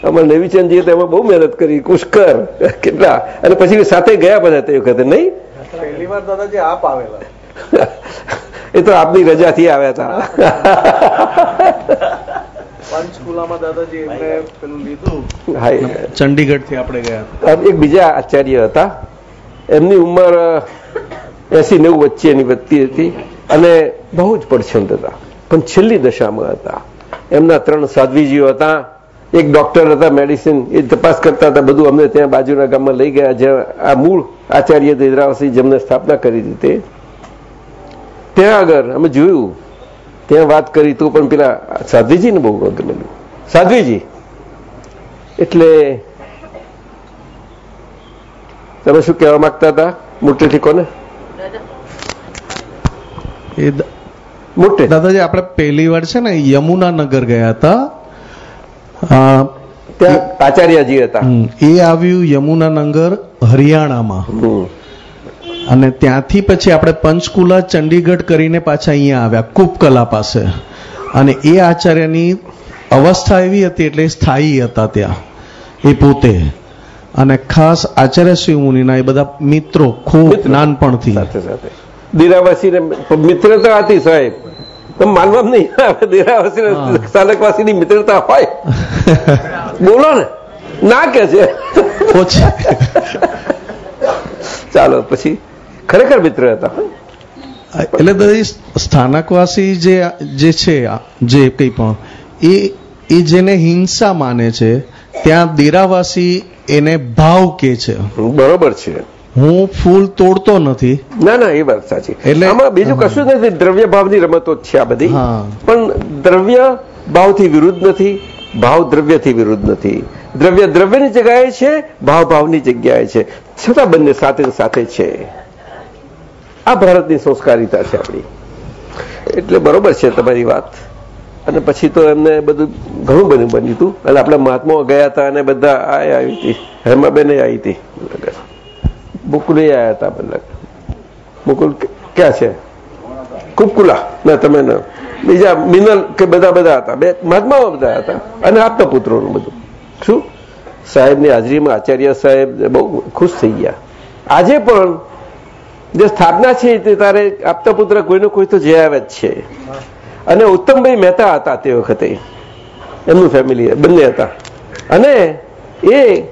અમારા નેવિચંદજીએ એમાં બહુ મહેનત કરી પુષ્કર કેટલા. અને પછી સાથે ગયા બધા તે વખતે નહીં? પહેલી વાર દાદાજી આપ આવેલા. એ તો આપની રજાથી આવ્યા હતા. પંચકુલામાં દાદાજી એમને પેલું લીધું. હા ચંડીગઢથી આપણે ગયા એક બીજા આચાર્ય હતા. એમની ઉંમર એસી નેવું વચ્ચેની વધતી હતી અને બહુ જ પડછંદ હતા. પણ છેલ્લી દશામાં હતા. એમના ત્રણ સાધ્વીજીઓ હતા. એક ડોક્ટર હતા મેડિસિન એ તપાસ કરતા હતા. બધું અમને ત્યાં બાજુના ગામમાં લઈ ગયા. જ્યાં આ મૂળ આચાર્ય દેદરાવસી જેમને સ્થાપના કરી હતી ત્યાં આગળ અમે જોયું ત્યાં વાત કરી તું પણ પેલા સાધ્વીજીને બહુ ગમેલું સાધ્વીજી. એટલે તમે શું કહેવા માંગતા હતા? મોટેથી કોને? એ મોટે. દાદાજી આપણે પહેલી વાર છે ને યમુના નગર ગયા હતા. ત્યાં આચાર્યજી હતા. એ આવ્યું યમુના નગર હરિયાણામાં. અને ત્યાંથી પછી આપણે પંચકુલા ચંડીગઢ કરીને પાછા અહીંયા આવ્યા કુપકલા પાસે. અને એ આચાર્યની અવસ્થા એવી હતી એટલે સ્થાયી હતા ત્યાં એ પોતે. અને ખાસ આચાર્ય શિવ મુનિના એ બધા મિત્રો ખૂબ નાનપણથી. સાથે મિત્રતા હતી સાહેબ. તમે માનવા નહીં આવે દેરાવાસી. સ્થાનકવાસીની મિત્રતા હોય. બોલો ને. ના કે છે. ચાલો પછી? ખરેખર મિત્ર હતા. એટલે સ્થાનકવાસી જે જે છે જે કંઈ પણ એ એ જેને હિંસા માને છે ત્યાં દેરાવાસી એને ભાવ કે છે. બરોબર છે. હું ફૂલ તોડતો નથી. ના ના એ વાત સાચી. એટલે- આમાં બીજું કશું જ નથી. દ્રવ્ય ભાવની રમતો છે આ બધી. પણ દ્રવ્ય ભાવથી વિરુદ્ધ નથી ભાવ દ્રવ્યથી વિરુદ્ધ નથી. દ્રવ્ય દ્રવ્યની જગ્યાએ છે ભાવ ભાવની જગ્યાએ છે. છતાં બંને સાથે સાથે છે. આ ભારતની સંસ્કારિતા છે આપણી. એટલે બરોબર છે તમારી વાત. અને પછી તો એમને બધું ઘણું બધું બન્યું હતું. એટલે આપણા મહાત્માઓ ગયા હતા અને બધા આ આવી હતી. હેમાબેન આવી હતી. બુકુલે આવ્યા હતા બધા. બુકુલ ક્યાં છે? કુપકુલા. ના, તમે ના. બીજા મિનલ કે બધા બધા હતા. બે મહાત્માઓ બધા હતા. અને આપતા પુત્રોનું બધું. શું? સાહેબની હાજરીમાં આચાર્ય સાહેબ બહુ ખુશ થઈ ગયા. આજે પણ જે સ્થાપના છે તે તારે આપતા પુત્ર કોઈનો કોઈ તો જયાવે જ છે. અને ઉત્તમભાઈ મહેતા હતા તે વખતે. એમનું ફેમિલી બંને હતા. અને એ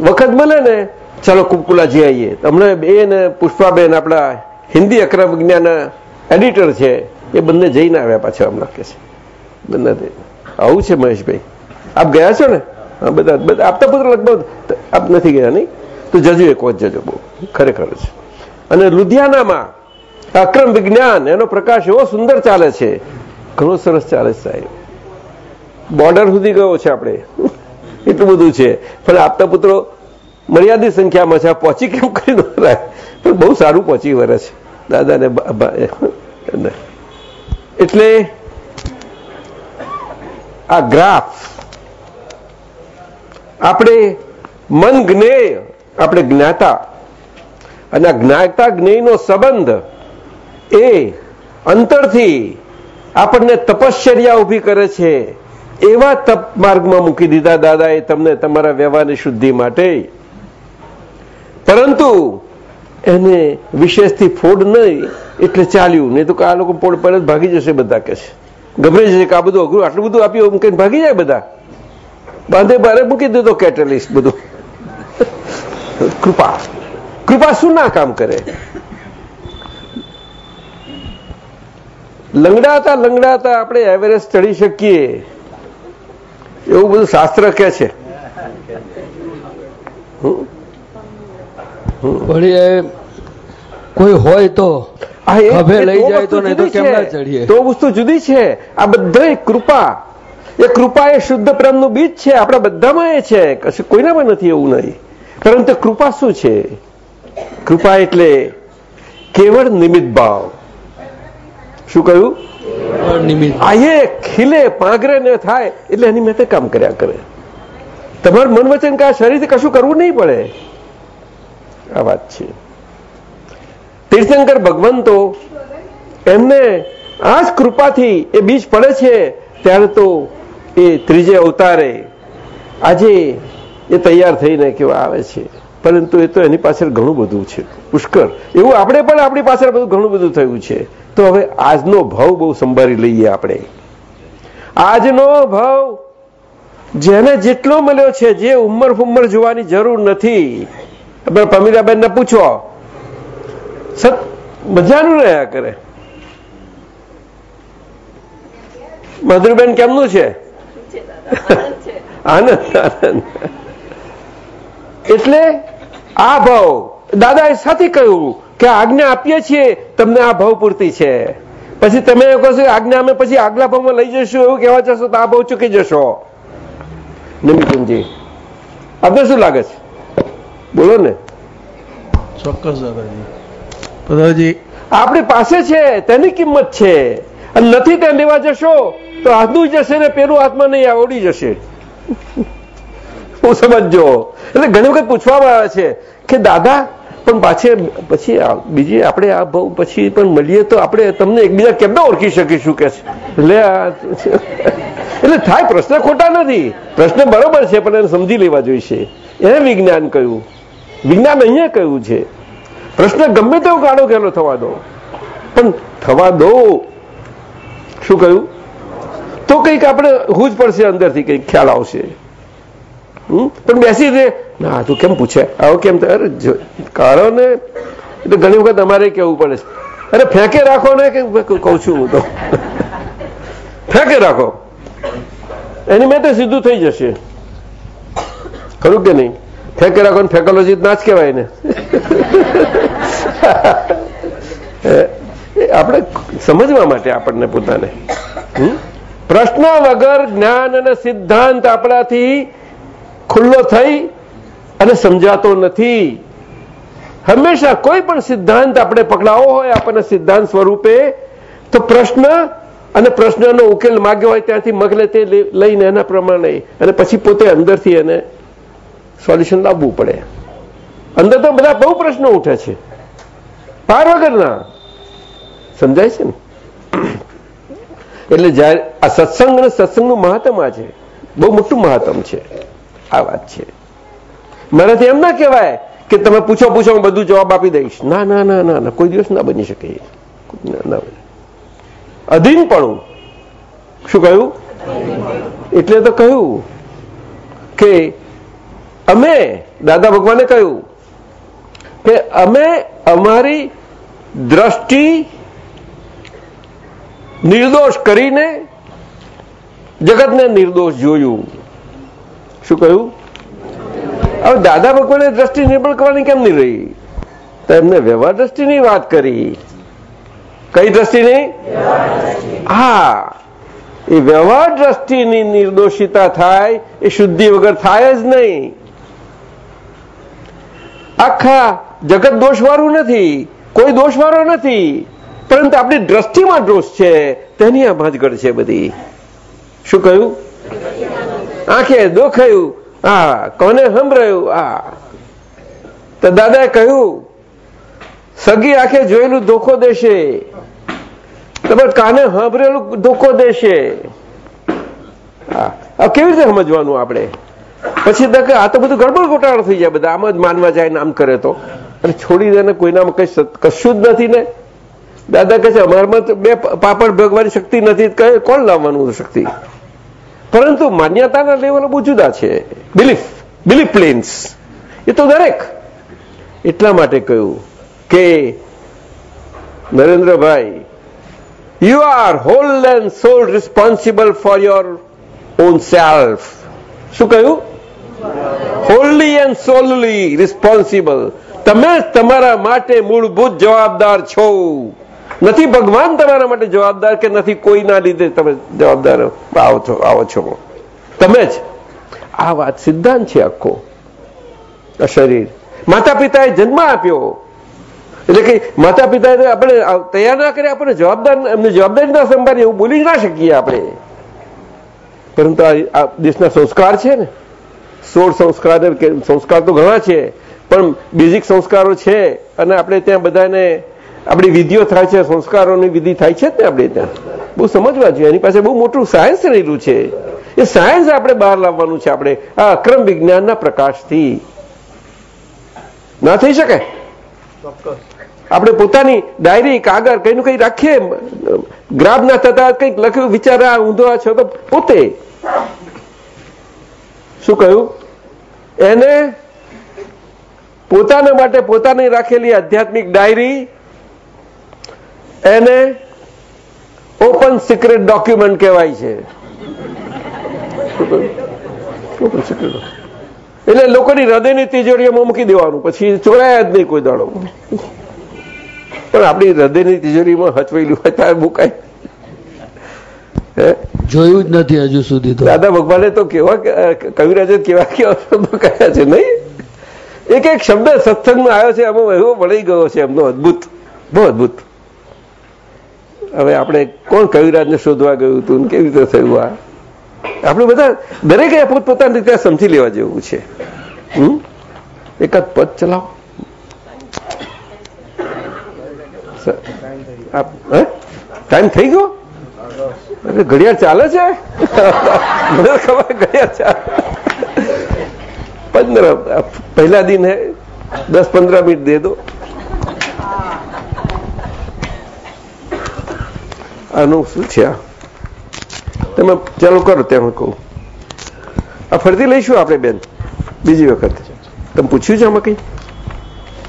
વખત મળે ને, ચાલો કુપકુલા જઈ આવીએ. હમણાં એ ને પુષ્પાબેન આપણા હિન્દી અક્રમ વિજ્ઞાન એડિટર છે, એ બંને જઈને આવ્યા પાછા હમણાં કે છે. બંને. આવું છે મહેશભાઈ. આપ ગયા છો ને? હા, બધા બધા આપતા પુત્ર લગભગ, આપ નથી ગયા નહીં? તો જજો એક વખત જજો બહુ. ખરેખર છે અને લુધિયાનામાં અક્રમ વિજ્ઞાન, એનો પ્રકાશ એવો સુંદર ચાલે છે. ઘણો સરસ ચાલે છે સાહેબ. બોર્ડર સુધી ગયો છે આપણે. એટલું બધું છે. પણ આપતા પુત્રો મર્યાદિત સંખ્યામાં છે. પહોંચી કેમ કરી દોરાય પણ બહુ સારું પહોંચી વરે છે. દાદાને એટલે આ ગ્રાફ આપણે મન જ્ઞેય, આપણે જ્ઞાતા અને જ્ઞાતા જ્ઞેયનો સંબંધ એ અંતરથી આપણને તપશ્ચર્યા ઊભી કરે છે. એવા તપ માર્ગમાં મૂકી દીધા, દાદાએ તમને તમારા વ્યવહારની શુદ્ધિ માટે પરંતુ એને વિશેષથી ફોડ નહીં, એટલે ચાલ્યું. નહીં તો આ લોકો પોળ પર જ ભાગી જશે બધા કે છે. ગભરાઈ જશે કે આ બધું અઘરું, આટલું બધું આપ્યું એમ ભાગી જાય બધા. બાંધે બારે મૂકી દીધો કેટલિસ્ટ બધું. કૃપા. કૃપા શું ના કામ કરે? લંગડાતા લંગડાતા આપણે એવરેસ્ટ ચડી શકીએ. એવું બધું શાસ્ત્ર કે છે. વળી કોઈ હોય તો આ એ- લઈ જાય તો વસ્તુ નહીં તો કેમ. ના ચડીએ? તો વસ્તુ જુદી છે. આ બધા કૃપા. એ કૃપા એ શુદ્ધ પ્રેમનું બીજ છે. આપણા બધામાં એ છે. કોઈનામાં નથી એવું નહીં. પરંતુ કૃપા શું છે? કૃપા એટલે કેવળ નિમિત્ત ભાવ. શું કહ્યું? ખીલે પાંગરે ને થાય એટલે એની મેં કામ કર્યા કરે. તમારું મન વચન કા શરીરથી કશું કરવું નહીં પડે? આ વાત છે. તીર્થંકર ભગવંતો એમને આ જ કૃપાથી એ બીજ પડે છે ત્યારે તો એ ત્રીજે અવતારે આજે એ તૈયાર થઈને કેવા આવે છે. પરંતુ એ તો એની પાછળ ઘણું બધું છે. પુષ્કળ. એવું આપણે પણ આપણી પાછળ બધું ઘણું બધું થયું છે. તો હવે આજનો ભાવ બહુ સંભાળી લઈએ આપણે. આજનો ભાવ જેને જેટલો મળ્યો છે જે ઉંમર ફુમ્મર જોવાની જરૂર નથી. પમીરાબેનને પૂછો સત મજાનું રહ્યા કરે? મધુરબેન કેમનું છે? આનંદ આનંદ. એટલે આ ભાવ. દાદાએ સાથે કહ્યું કે આજ્ઞા આપીએ છીએ તમને આ ભાવ પૂરતી છે. પછી તમે કહો છો આજ્ઞા અમે પછી આગલા ભાવમાં લઈ જઈશું એવું કહેવા જશો તો આ ભાવ ચૂકી જશો. નિમિતનજી આપણે શું લાગે છે? બોલો ને. ચોક્કસ દાદાજી. આપણી પાસે છે તેની કિંમત છે. અને નથી તે લેવા જશો તો હાથનું જશે ને પેલું હાથમાં નહીં આવડી જશે. હું સમજો એટલે ઘણી વખત પૂછવામાં આવે છે કે, દાદા, પણ પાછે પછી બીજી આપણે આ ભાવ પછી પણ મળીએ તો આપણે તમને એકબીજા કેમના ઓળખી શકીશું? કે એટલે એટલે થાય, પ્રશ્ન ખોટા નથી. પ્રશ્ન બરોબર છે, પણ એને સમજી લેવા જોઈશે. એને વિજ્ઞાન કહ્યું. વિજ્ઞાન અહીંયા કહ્યું છે. પ્રશ્ન ગમે તેવો ગાળો ગયેલો થવા દો. પણ થવા દો. શું કહ્યું? તો કંઈક આપણે હું જ પડશે અંદરથી, કંઈક ખ્યાલ આવશે? પણ બેસી દે ના, તું કેમ પૂછે? આવો કેમ અરે કરો ને, એટલે ઘણી વખત અમારે કેવું પડે છે. અરે, ફેંકે રાખો ને, કે કઉ છું હું તો. ફેંકે રાખો. એની મેં સીધું થઈ જશે. ખરું કે નહીં? ફેંકે રાખો ને ફેકોલોજી ના જ કહેવાય ને આપણે સમજવા માટે આપણને પોતાને. પ્રશ્ન વગર જ્ઞાન અને સિદ્ધાંત આપણાથી ખુલ્લો થઈ અને સમજાતો નથી. હંમેશા કોઈ પણ સિદ્ધાંત આપણે પકડાવો હોય, આપણને સિદ્ધાંત સ્વરૂપે, તો પ્રશ્ન અને પ્રશ્નનો ઉકેલ માગ્યો હોય ત્યાંથી મગલે તે લઈને એના પ્રમાણે. અને પછી પોતે અંદરથી એને સોલ્યુશન લાવવું પડે. અંદર તો બધા બહુ પ્રશ્નો ઉઠે છે. પાર વગરના. સમજાય છે ને? એટલે જ્યારે આ સત્સંગ અને સત્સંગનું મહાત્મા છે. બહુ મોટું મહાત્મ છે. આ વાત છે. મારાથી એમ ના કહેવાય કે તમે પૂછો પૂછો હું બધું જવાબ આપી દઈશ. ના ના ના ના ના કોઈ દિવસ ના બની શકે. ના, બને. શું કહ્યું? એટલે તો કહ્યું કે અમે દાદા ભગવાને કહ્યું કે અમે અમારી દ્રષ્ટિ નિર્દોષ કરીને જગતને નિર્દોષ જોયું. શું કહ્યું? હવે દાદા ભગવાન દ્રષ્ટિ નિર્બળ કરવાની કેમ નહીં રહી? તો એમને વ્યવહાર દ્રષ્ટિની વાત કરી. કઈ દ્રષ્ટિની? હા. એ વ્યવહાર દ્રષ્ટિની નિર્દોષિતા થાય, એ શુદ્ધિ વગર થાય જ નહીં. આખા જગત દોષવાળું નથી, કોઈ દોષવાળો નથી. પરંતુ આપણી દ્રષ્ટિમાં દોષ છે, તેની આ ભાંજગડ છે બધી. શું કહ્યું? આંખે દુખાયું, આ કોને સંભળાયું, આ? તો દાદાએ કહ્યું, સગી આંખે જોયેલું ધોખો દેશે. કાને સાંભળેલું ધોખો દેશે? કેવી રીતે સમજવાનું આપણે? પછી આ તો બધું ગડબડ ગોટાળો થઈ જાય બધા, આમ જ માનવા જાય ને આમ કરે તો. અને છોડી દે ને કોઈનામાં કઈ કશું જ નથી ને. દાદા કહે છે, અમારામાં તો બે પાપડ ભગવાની શક્તિ નથી. કહે, કોણ લાવવાનું શક્તિ? પરંતુ માન્યતાના લેવલ બહુ જુદા છે. બિલીફ બિલીફ પ્લેન્સ એ તો દરેક. એટલા માટે કહ્યું કે, Narendrabhai you are whole and sole responsible for your own self શું કહ્યું? હોલ્લી એન્ડ સોલલી રિસ્પોન્સિબલ તમે તમારા માટે મૂળભૂત જવાબદાર છો. નથી ભગવાન તમારા માટે જવાબદાર કે નથી કોઈના લીધે તમે જવાબદાર આવો છો આવો છો? તમે જ. આ વાત સિદ્ધાંત છે આખો. આ શરીર. માતા પિતાએ જન્મ આપ્યો. એટલે કે માતા પિતાએ આપણે તૈયાર ના કરે આપણે જવાબદાર એમને જવાબદારી ના સંભાળી, એવું બોલી ના શકીએ આપણે. પરંતુ આ દેશના સંસ્કાર છે ને. સોળ સંસ્કાર સંસ્કાર તો ઘણા છે, પણ બેઝિક સંસ્કારો છે. અને આપણે ત્યાં બધાને આપણી વિધિઓ થાય છે, સંસ્કારોની વિધિ થાય છે જ ને આપણે ત્યાં. બહુ સમજવા જોઈએ. એની પાસે બહુ મોટું સાયન્સ રહેલું છે. એ સાયન્સ આપણે બહાર લાવવાનું છે આપણે. આ અક્રમ વિજ્ઞાનના પ્રકાશથી. ના થઈ શકે? આપણે પોતાની ડાયરી કાગળ કઈ નું કઈ રાખીએ. ગ્રાફ ના થતા કંઈક લખ્યું વિચાર આ ઊંધો છો તો પોતે. શું કહ્યું? એને પોતાના માટે પોતાની રાખેલી આધ્યાત્મિક ડાયરી એને ઓપન સિક્રેટ ડોક્યુમેન્ટ કહેવાય છે? એટલે લોકોની હૃદયની તિજોરીઓમાં મૂકી દેવાનું પછી ચોરાયા જ નહીં કોઈ દાડો. પણ આપણી હૃદયની તિજોરીમાં હચવેલું હોય ત્યારે મુકાય. જોયું જ નથી હજુ સુધી તો. દાદા ભગવાને તો કેવા કવિરાજે કેવા કેવા શબ્દો કહ્યા છે નહીં? એક એક શબ્દ સત્સંગમાં આવ્યો છે એમાં એવો વળી ગયો છે એમનો અદભુત બહુ અદભુત. હવે આપણે કોણ કવિરાજને શોધવા ગયું હતું કેવી રીતે થયું આ? આપણે બધા દરેકે પોતપોતાની રીતે સમજી લેવા જેવું છે. એકાદ પદ ચલાવો. ટાઈમ થઈ ગયો? અરે ઘડિયાળ ચાલે છે? ખબર ઘડિયાળ ચાલે. પંદર પહેલા દિને દસ પંદર મિનિટ દે દો. આનું શું છે આ? તમે ચાલુ કરો ત્યાં હું કહું. આ ફરતી લઈશું આપણે બેન બીજી વખત. તમે પૂછ્યું છે આમાં કંઈ?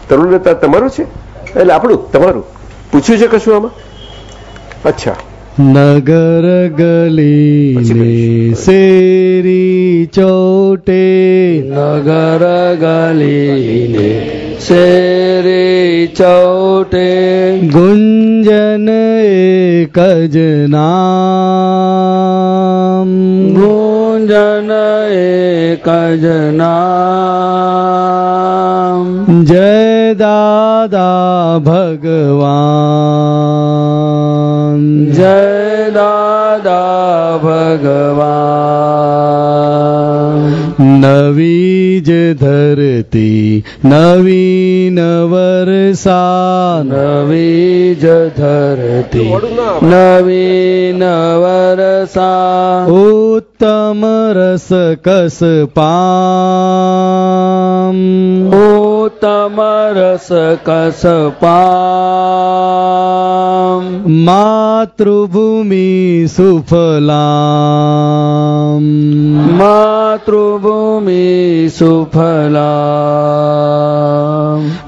તરુણ રહેતા તમારું છે? એટલે આપણું તમારું. પૂછ્યું છે કશું આમાં? અચ્છા. નગર ગલી શેરી ચોટે નગર ગલીને શેરી ચોટે. ગુંજન એક જ નામ. ગુંજન એક જ નામ. જય દાદા ભગવાન. જય દાદા ભગવાન. નવી જ ધરતી નવી નવરસા નવી જ ધરતી નવી નવરસા આવે. નવીન વરસા ઉત્તમ રસ કસ પામ. ઉત્તમ રસ કસ પામ. માતૃભૂમિ સુફલામ. માતૃભૂમિ સુફલા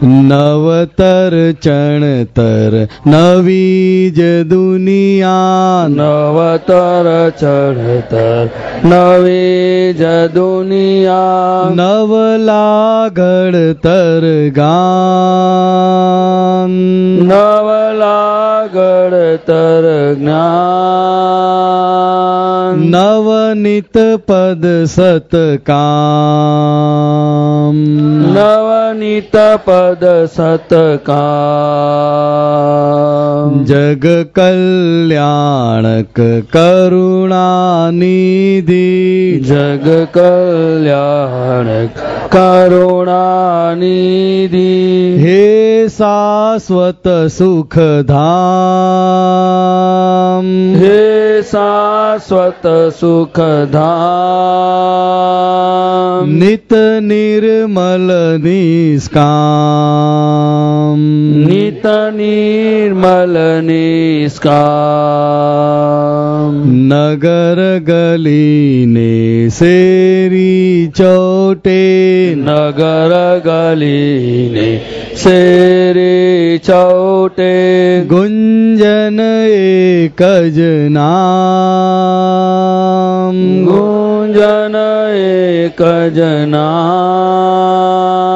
નવતર ચણતર નવી જ દુનિયા નવતર ચડતર નવી જ દુનિયા નવલા ઘડતર ગાન નવલા ગળતર જ્ઞાન નવનિત પદ સતકામ નવનીત પદ સતકામ જગ કલ્યાણક કરુણાનિધિ જગ કલ્યાણક કરુણાનિધિ હે શાશ્વત સુખધામ હે શાશ્વત સુખધામ નિત નિર્મલ નિષ્કામ નિત નિર્મલ નિષ્કામ નગર ગલીને શેરી ચોટે નગર ગલીને શેરી ચોટે ગુંજન એક જ નામ ગુંજન એક જ નામ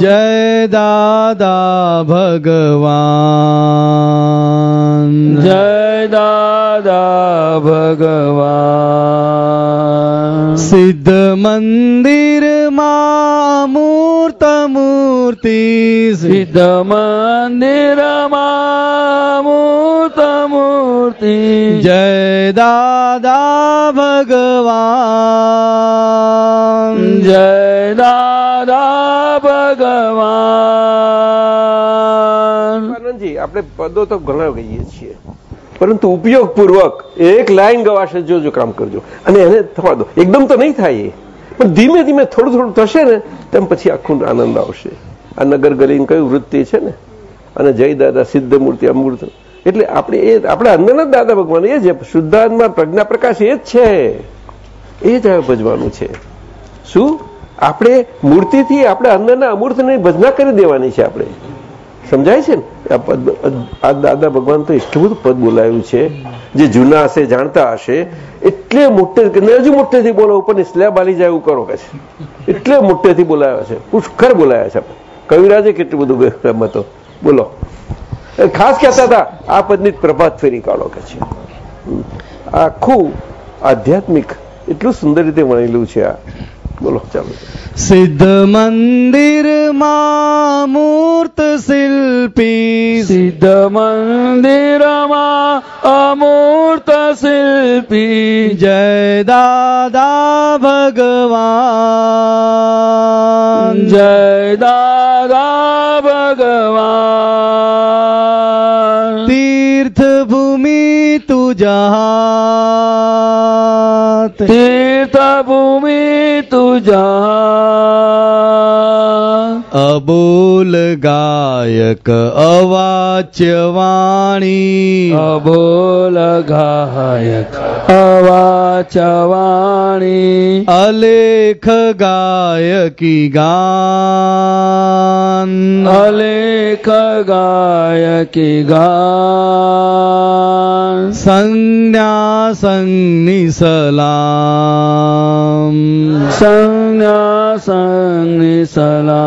જય દાદા ભગવાન. જય દાદા ભગવાન. સિદ્ધ મંદિરમાં મૂર્ત મૂર્તિ સિદ્ધ મંદિરમાં મૂર્ત મૂર્તિ જય દાદા ભગવાન. જય દાદા ભગવાન. આનંદજી આપણે પદો તો ઘણા ગઈએ છીએ પરંતુ ઉપયોગપૂર્વક એક લાઈન ગવાશે જોજો કામ કરજો. અને એને થવા દો. એકદમ તો નહીં થાય એ. પણ ધીમે ધીમે થોડું થોડું થશે ને તેમ પછી આખું આનંદ આવશે. આ નગર ગલીની કયું વૃત્તિ છે ને? અને જય દાદા સિદ્ધ મૂર્તિ અમૃત એટલે આપણે એ આપણા અંદરના જ દાદા ભગવાન, એ જ શુદ્ધાત્મા પ્રજ્ઞા પ્રકાશ એ જ છે. એ જ ભજવાનું છે. શું? આપણે મૂર્તિથી આપણે અંદરના અમૂર્તને ભજના કરી દેવાની છે આપણે. સમજાય છે ને? આ દાદા ભગવાન તો બધું પદ બોલાયું છે. જે જૂના હશે, જાણતા હશે. એટલે મોટે હજુ મોટેથી બોલાવું, પણ સ્લેબ આલી જાય એવું કરો કે છે. એટલે મોટેથી બોલાવ્યા છે. પુષ્કર બોલાયા છે. કવિરાજે કેટલું બધું ગયું તો. બોલો. ખાસ કહેતા હતા આ પદની પ્રભાત ફેરી કાઢો કે છે. આખું આધ્યાત્મિક એટલું સુંદર રીતે વણેલું છે આ. બોલો ચાલો. સિદ્ધ મંદિરમાં મૂર્ત શિલ્પી. સિદ્ધ મંદિરમાં અમૂર્ત શિલ્પી. જય દાદા ભગવાન. જય દાદા ભગવાન. जहात तीर्थ भूमि तू जहात અબોલ ગાયક અવાચ્ય વાણી અબોલ ગાયક અવાચવાણી અલેખ ગાયકી ગાન. અલેખ ગાયકી ગાન. સંજ્ઞા સંગની સલામ. સંજ્ઞા आसन सला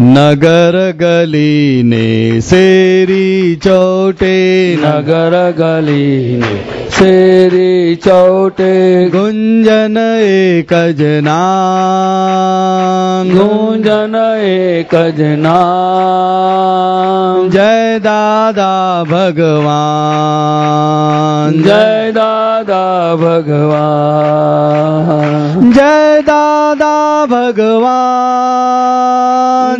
नगर गली ने सेरी चौटे नगर गली ने तेरी चौटे गुञ्जन एकजना गुञ्जन एकजना जय दादा भगवान् जय दादा भगवान् जय दादा भगवान्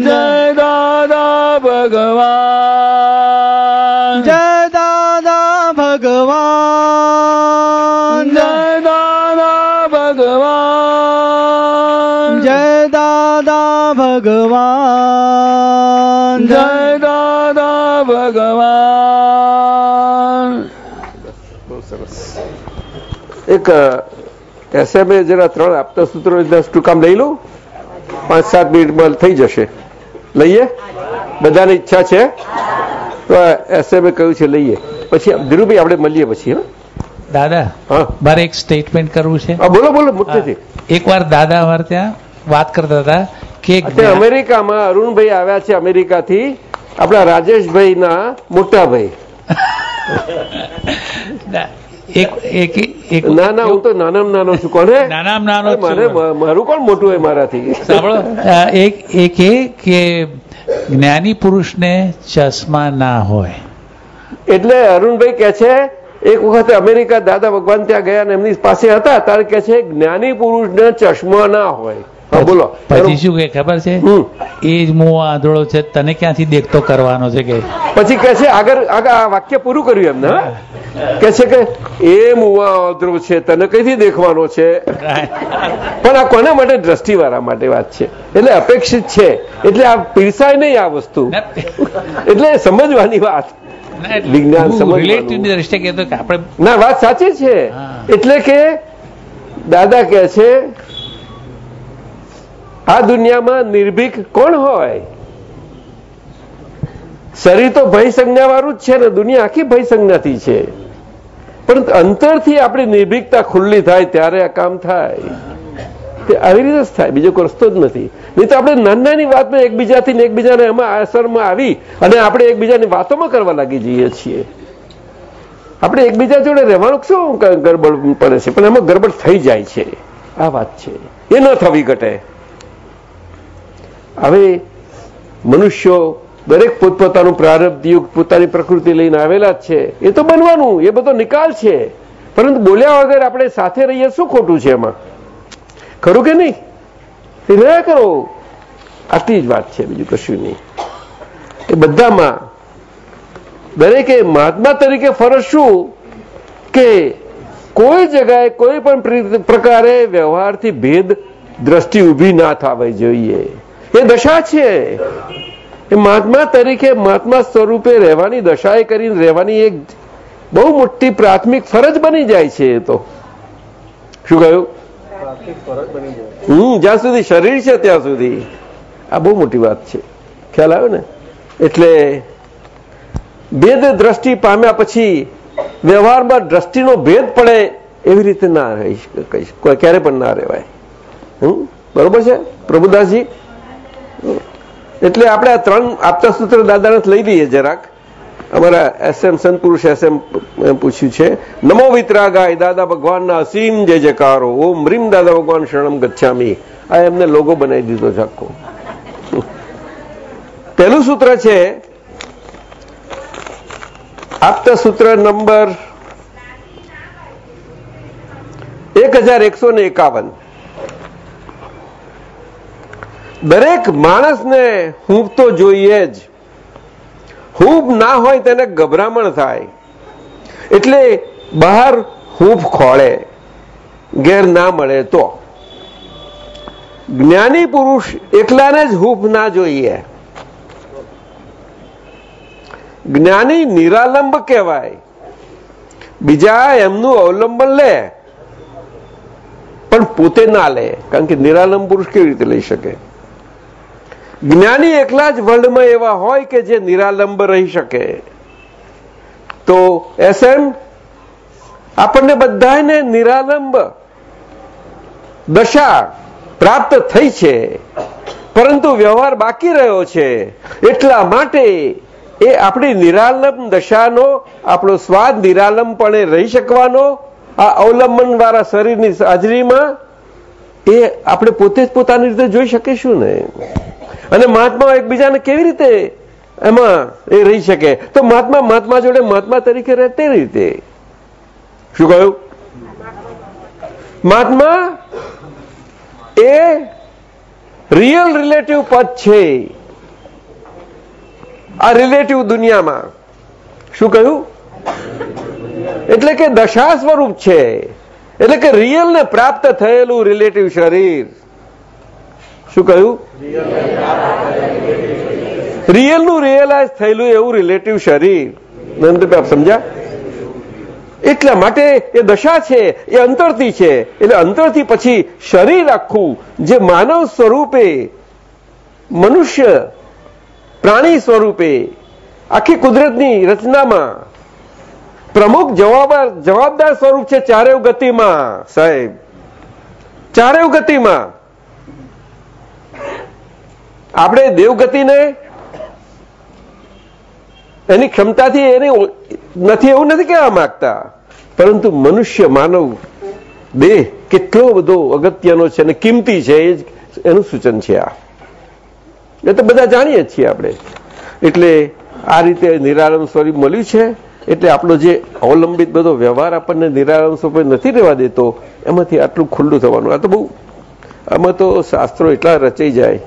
जय दादा भगवान् ભગવાન. જય દાદા ભગવાન. એક એસએમએ જરા ત્રણ આપતા સૂત્રો દસ ટૂંકામ લઈ લઉં પાંચ સાત મિનિટમાં થઈ જશે. લઈએ? બધાની ઈચ્છા છે? તો એસએમએ કહ્યું છે લઈએ. પછી ધીરુભાઈ આપણે મળીએ પછી હા? દાદા હા. મારે એક સ્ટેટમેન્ટ કરવું છે. બોલો બોલો મુદ્દેથી એકવાર દાદા અમારે ત્યાં વાત કરતા હતા. કે અમેરિકામાં અરુણભાઈ આવ્યા છે અમેરિકાથી. આપણા મોટા ભાઈ એક ના ના હું તો નાનામાં નાનો છું. કોને નાનામાં નાનો મારે મારું કોણ મોટું હોય મારાથી? સાંભળો એક એક એ કે જ્ઞાની પુરુષને ચશ્મા ના હોય. એટલે અરુણભાઈ કે છે એક વખત અમેરિકા દાદા ભગવાન ત્યાં ગયા ને એમની પાસે હતા ત્યારે કે છે જ્ઞાની પુરુષને ચશ્મા ના હોય. બોલો. પછી શું કે ખબર છે? એ જ મો આંધળો છે તને ક્યાંથી દેખતો કરવાનો છે કે? પછી કે છે આગળ આ વાક્ય પૂરું કર્યું એમને કે છે કે એ મુવા અદ્રો છે તને કઈથી દેખવાનો છે? પણ આ કોના માટે? દ્રષ્ટિવાળા માટે વાત છે. એટલે અપેક્ષિત છે. એટલે આ પીરસાય નહીં આ વસ્તુ. એટલે સમજવાની વાત. વિજ્ઞાન આપણે ના વાત સાચી છે. એટલે કે દાદા કે છે આ દુનિયામાં નિર્ભીક કોણ હોય? શરીર તો ભય સંજ્ઞા વાળું જ છે ને, દુનિયા આખી ભય સંજ્ઞાથી છે. પરંતુ અંતરથી આપણી નિર્ભીકતા ખુલ્લી થાય ત્યારે આ કામ થાય. આવી રીતે જ થાય, બીજો કોઈ રસ્તો જ નથી. નહીં તો આપણે નાની નાની વાતમાં એકબીજાથી એકબીજાને એમાં અસરમાં આવી અને આપણે એકબીજાની વાતોમાં કરવા લાગી જઈએ છીએ. આપણે એકબીજા જોડે રહેવાનું શું ગરબડ પડે છે? પણ એમાં ગરબડ થઈ જાય છે. આ વાત છે. એ ન થવી ઘટે. હવે મનુષ્યો દરેક પોતપોતાનું પ્રારબ્ધ, યુગ પોતાની પ્રકૃતિ લઈને આવેલા જ છે. એ તો બનવાનું, એ બધો નિકાલ છે. પરંતુ બોલ્યા વગર આપણે સાથે રહીએ શું ખોટું છે એમાં? ખરું કે નહીં? રહ્યા કરો. આટલી જ વાત છે બીજું કશું નહીં. એ બધામાં દરેકે મહાત્મા તરીકે ફરજ શું કે કોઈ જગાએ કોઈ પણ પ્રકારે વ્યવહારથી ભેદ દ્રષ્ટિ ઊભી ના થવી જોઈએ. એ દશા છે. એ મહાત્મા તરીકે મહાત્મા સ્વરૂપે રહેવાની દશાએ કરીને રહેવાની એક બહુ મોટી પ્રાથમિક ફરજ બની જાય છે એ તો. શું કહ્યું? હમ જ્યાં સુધી શરીર છે ત્યાં સુધી. આ બહુ મોટી વાત છે. ખ્યાલ આવ્યો ને? એટલે ભેદ દ્રષ્ટિ પામ્યા પછી વ્યવહારમાં દ્રષ્ટિનો ભેદ પડે એવી રીતે ના રહી શકે- કહી શકે. કોઈ ક્યારે પણ ના રહેવાય. હમ? બરોબર છે? પ્રભુદાસજી? એટલે આપણે આ ત્રણ આપતા સૂત્ર દાદાને લઈ લઈએ જરાક. અમારા એસએમ સંત પુરુષ એસએમ પૂછ્યું છે, નમો વિતરાગાય, દાદા ભગવાનના અસીમ જય જયકારો. ઓમ રીમ, દાદા ભગવાન શરણમ ગચ્છામી. આ એમને લોગો બનાવી દીધો છે આખો. પહેલું સૂત્ર છે આપતા સૂત્ર નંબર એક હજાર એકસો ને એકાવન. દરેક માણસને હૂંફ તો જોઈએ જ. હૂંફ ના હોય તેને ગભરામણ થાય. એટલે બહાર હૂંફ ખોળે, ઘેર ના મળે તો. જ્ઞાની પુરુષ એકલાને જ હૂંફ ના જોઈએ. જ્ઞાની નિરાલંબ કહેવાય. બીજા એમનું અવલંબન લે, પણ પોતે ના લે. કારણ કે નિરાલંબ પુરુષ કેવી રીતે લઈ શકે? જ્ઞાની એકલા જ વર્લ્ડમાં એવા હોય કે જે નિરાલંબ રહી શકે. તો એસએમ આપણને બધાને નિરાલંબ દશા પ્રાપ્ત થઈ છે, પરંતુ વ્યવહાર બાકી રહ્યો છે. એટલા માટે એ આપણી નિરાલંબ દશાનો, આપણો સ્વાદ નિરાલંબપણે રહી શકવાનો, આ અવલંબન વાળા શરીરની હાજરીમાં એ આપણે પોતે જ પોતાની રીતે જોઈ શકીશું ને? અને મહાત્મા એકબીજાને કેવી રીતે એમાં એ રહી શકે? તો મહાત્મા મહાત્મા જોડે મહાત્મા તરીકે રહે તે રીતે. શું કહ્યું? મહાત્મા એ રિયલ રિલેટિવ પદ છે. આ રિલેટિવ દુનિયામાં. શું કહ્યું? એટલે કે દશા સ્વરૂપ છે. એટલે કે રિયલ ને પ્રાપ્ત થયેલું રિલેટિવ શરીર. શું કહ્યું? રિયલનું રિયલાઇઝ થયેલું એવું રિલેટિવ શરીર. સમજ્યા? એટલા માટે એ દશા છે, એ અંતરથી છે. એટલે અંતરથી પછી શરીર આખું જે માનવ સ્વરૂપે, મનુષ્ય, પ્રાણી સ્વરૂપે, આખી કુદરતની રચનામાં પ્રમુખ જવાબદાર જવાબદાર સ્વરૂપ છે ચારેવ ગતિમાં, સાહેબ. ચારેવ ગતિમાં. આપણે દેવગતિને એની ક્ષમતાથી એને નથી, એવું નથી કહેવા માંગતા. પરંતુ મનુષ્ય માનવ દેહ કેટલો બધો અગત્યનો છે અને કિંમતી છે એ એનું સૂચન છે આ. એ તો બધા જાણીએ છીએ આપણે. એટલે આ રીતે નિરાલમ સ્વરૂપ મળ્યું છે. એટલે આપણો જે અવલંબિત બધો વ્યવહાર આપણને નિરાલમ સ્વરૂપે નથી રહેવા દેતો, એમાંથી આટલું ખુલ્લું થવાનું. આ તો બહુ આમાં તો શાસ્ત્રો એટલા રચાઈ જાય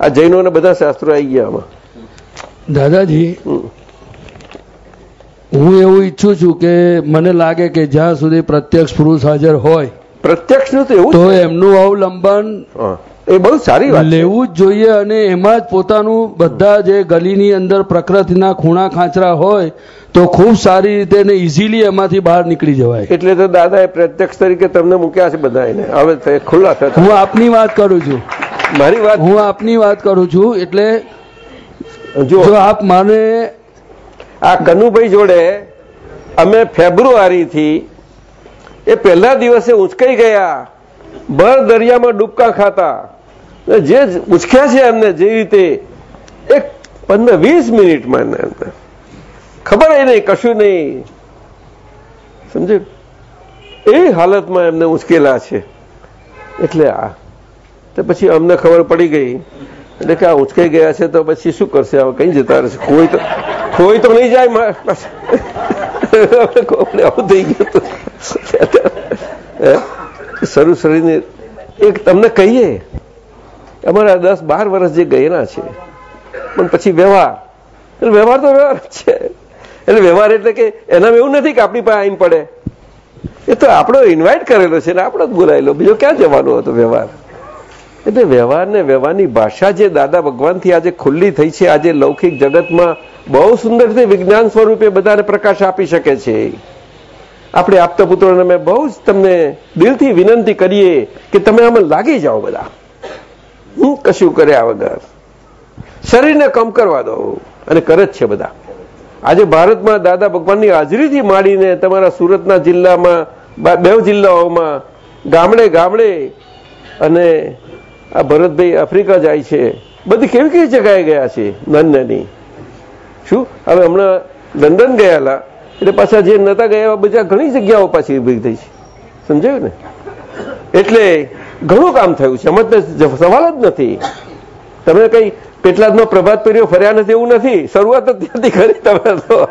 આ જૈનોને બધા શાસ્ત્રો આવી ગયા આમાં. દાદાજી હું એવું ઈચ્છું છું કે મને લાગે કે જ્યાં સુધી પ્રત્યક્ષ પુરુષ હાજર હોય પ્રત્યક્ષનું તો એવું તો એમનું અવલંબન એ બહુ સારી વાત લેવું જ જોઈએ અને એમાં જ પોતાનું બધા જે ગલીની અંદર પ્રકૃતિના ખૂણા ખાંચરા હોય તો ખૂબ સારી રીતે ને ઇઝીલી એમાંથી બહાર નીકળી જવાય. એટલે તો એ પ્રત્યક્ષ તરીકે તમને મૂક્યા છે બધા એને હવે ખુલ્લા થતા. હું આપની વાત કરું છું. મારી વાત હું આપની વાત કરું છું એટલે જો આપ મને આ કનુભાઈ જોડે અમે ફેબ્રુઆરીથી એ પહેલા દિવસે ઉંચકાઈ ગયા ભર દરિયામાં ડૂબકા ખાતા. જે ઉચક્યા છે એમને જે રીતે એક પંદર વીસ મિનિટમાં એમને અંદર ખબર નહીં કશું નહીં. સમજ્યું? એ હાલતમાં એમને ઉંચકેલા છે. એટલે આ તો પછી અમને ખબર પડી ગઈ. એટલે કે આ ઉચકાઈ ગયા છે તો પછી શું કરશે? હવે કઈ જતા રહેશે. કોઈ તો કોઈ તો નહીં જાય. આવું થઈ ગયું? શરૂ શરીરને એક તમને કહીએ, અમારા દસ બાર વર્ષ જે ગયેલા છે, પણ પછી વ્યવહાર. એટલે વ્યવહાર તો વ્યવહાર છે. એટલે વ્યવહાર એટલે કે એનામાં એવું નથી કે આપણી પાસે આઈ પડે. એ તો આપણો ઇન્વાઇટ કરેલો છે ને આપણો જ બોલાયેલો. બીજો ક્યાં જવાનો હતો વ્યવહાર? એટલે વ્યવહાર ને વ્યવહારની ભાષા જે દાદા ભગવાનથી આજે ખુલ્લી થઈ છે, આજે લૌકિક જગતમાં બહુ સુંદર વિજ્ઞાન સ્વરૂપે બધાને પ્રકાશ આપી શકે છે. આપણે આપતા પુત્રોને બહુ જ તમને દિલથી વિનંતી કરીએ કે તમે આમાં લાગી જાઓ બધા. હું કશું કર્યા વગર? શરીરને કમ કરવા દો અને કરે જ છે બધા. આજે ભારતમાં દાદા ભગવાનની હાજરીથી માંડીને તમારા સુરતના જિલ્લામાં, બે જિલ્લાઓમાં ગામડે ગામડે અને આ ભરતભાઈ આફ્રિકા જાય છે. બધી કેવી કેવી જગાએ ગયા છે? નાની નાની. શું? હવે હમણાં લંડન ગયેલા. એટલે પાછા જે નતા ગયા બધા ઘણી જગ્યાઓ પાછી ઊભી થઈ છે. સમજાયું ને? એટલે ઘણું કામ થયું છે. એમાં સવાલ જ નથી. તમે કઈ પેટલાદમાં પ્રભાત પેરીઓ ફર્યા નથી એવું નથી. શરૂઆત જ ત્યાંથી કરી તમે તો.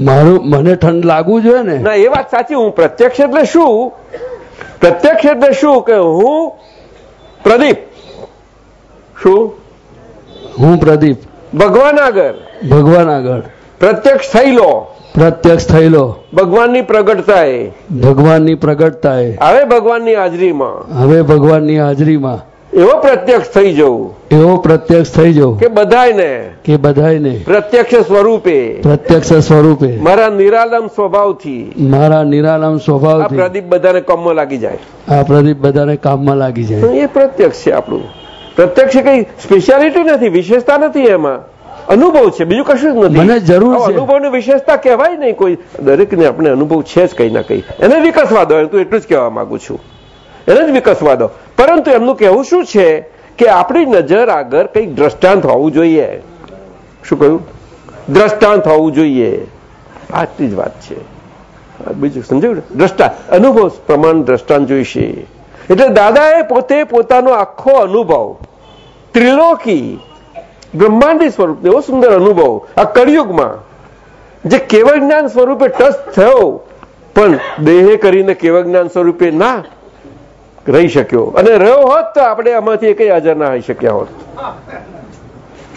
મારું મને ઠંડ લાગવું જોઈએ ને? ના એ વાત સાચી. હું પ્રત્યક્ષ એટલે શું? પ્રત્યક્ષ એટલે શું? કે હું પ્રદીપ. શું? હું પ્રદીપ. ભગવાન આગળ ભગવાન આગળ પ્રત્યક્ષ થયેલો પ્રત્યક્ષ થયેલો ભગવાનની પ્રગટતાએ. ભગવાનની પ્રગટતાએ. હવે ભગવાનની હાજરીમાં. હવે ભગવાનની હાજરીમાં. એવો પ્રત્યક્ષ થઈ જવું. એવો પ્રત્યક્ષ થઈ જવું. કે બધાયને. કે બધાયને. પ્રત્યક્ષ સ્વરૂપે. પ્રત્યક્ષ સ્વરૂપે. મારા નિરાલમ સ્વભાવથી. મારા નિરાલમ આ સ્વભાવથી. પ્રદીપ બધાને કામમાં લાગી જાય. આ પ્રદીપ બધાને કામમાં લાગી જાય. એ પ્રત્યક્ષ છે આપણું. પ્રત્યક્ષ કઈ સ્પેશિયાલિટી નથી વિશેષતા નથી એમાં. અનુભવ છે બીજું કશું જ નથી. મને જરૂર છે. અનુભવની વિશેષતા કહેવાય નહીં કોઈ. દરેકને આપણે અનુભવ છે જ કઈ ના કઈ. એને વિકસવા દો તું એટલું જ કહેવા માંગુ છું. એને જ વિકસવા દો પરંતુ એમનું કહેવું શું છે કે આપણી નજર આગળ કંઈક દ્રષ્ટાંત હોવું જોઈએ. શું કહ્યું? દ્રષ્ટાંત હોવું જોઈએ. આટલી જ વાત છે. બીજું સમજાયું દ્રષ્ટા અનુભવ પ્રમાણ દ્રષ્ટાંત જોઈશે. એટલે દાદાએ પોતે પોતાનો આખો અનુભવ, ત્રિલોકી, બ્રહ્માંડી સ્વરૂપ એવો સુંદર અનુભવ, આ કળિયુગમાં, જે કેવળ જ્ઞાન સ્વરૂપે ટચ થયો, પણ દેહે કરીને કેવળ જ્ઞાન સ્વરૂપે ના રહી શક્યો. અને રહ્યો હોત તો આપણે આમાંથી કઈ હાજર ના આવી શક્યા હોત.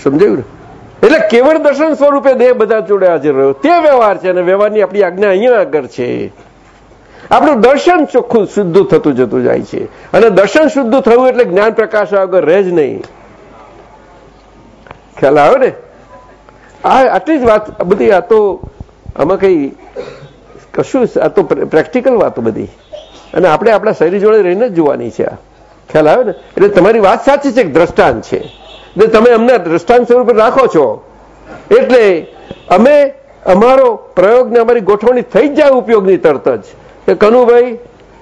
સમજાયું એટલે કેવળ દર્શન સ્વરૂપે દેહ બધા જોડે હાજર રહ્યો. તે વ્યવહાર છે અને વ્યવહારની આપણી આજ્ઞા અહીંયા આગળ છે. આપણું દર્શન ચોખ્ખું શુદ્ધ થતું જતું જાય છે. અને દર્શન શુદ્ધ થયું એટલે જ્ઞાન પ્રકાશ આગળ રહે જ નહીં. ખ્યાલ આવે ને? આ આટલી જ વાત બધી આ તો આમાં કઈ કશું આ તો પ્રેક્ટિકલ વાતો બધી. અને આપણે આપણા શરીર જોડે રહીને જ જોવાની છે ખ્યાલ આવે ને? એટલે તમારી વાત સાચી છે દ્રષ્ટાંત છે. તમે અમને દ્રષ્ટાંત સ્વરૂપે રાખો છો. એટલે અમે અમારો પ્રયોગ ને અમારી ગોઠવણી થઈ જ જાય ઉપયોગની તરત જ. કે કનુભાઈ,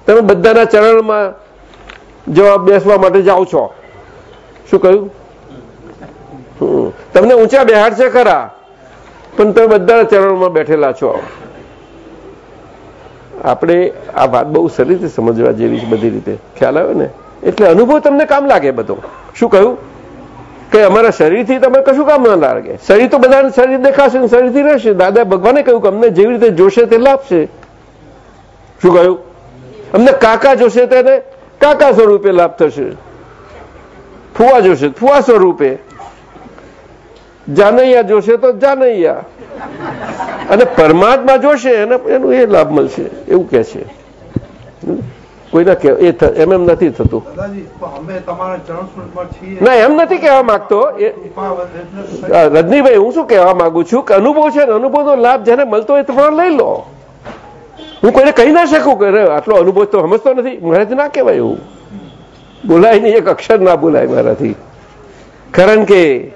તમે બધાના ચરણમાં જવાબ બેસવા માટે જાઓ છો. શું કહ્યું. તમને ઊંચા બેહાડશે ખરા. પણ તમે બધાના ચરણમાં બેઠેલા છો. આપણે આ વાત બહુ સરળ રીતે સમજવા જેવી છે બધી રીતે. ખ્યાલ આવે ને? એટલે અનુભવ તમને કામ લાગે બધો. શું કહ્યું? કે અમારા શરીરથી તમે કશું કામ ના લાગે. શરીર તો બધાને શરીર દેખાશે શરીરથી રહેશે. દાદા ભગવાને કહ્યું કે અમને જેવી રીતે જોશે તે લાભશે. શું કહ્યું? અમને કાકા જોશે તેને કાકા સ્વરૂપે લાભ થશે. ફુવા જોશે ફુવા સ્વરૂપે. જાનૈયા જોશે તો જાનૈયા. અને પરમાત્મા જોશે એને એનું એ લાભ મળશે એવું કે છે. કોઈના કે એમ એમ નથી થતું. ના એમ નથી કહેવા માંગતો. રજનીભાઈ હું શું કહેવા માંગુ છું કે અનુભવ છે ને અનુભવનો લાભ જેને મળતો તો પણ લઈ લો. હું કોઈને કહી ના શકું કે આટલો અનુભવ તો સમજતો નથી. મારાથી ના કહેવાય એવું. બોલાય નહીં એક અક્ષર ના બોલાય મારાથી. કારણ કે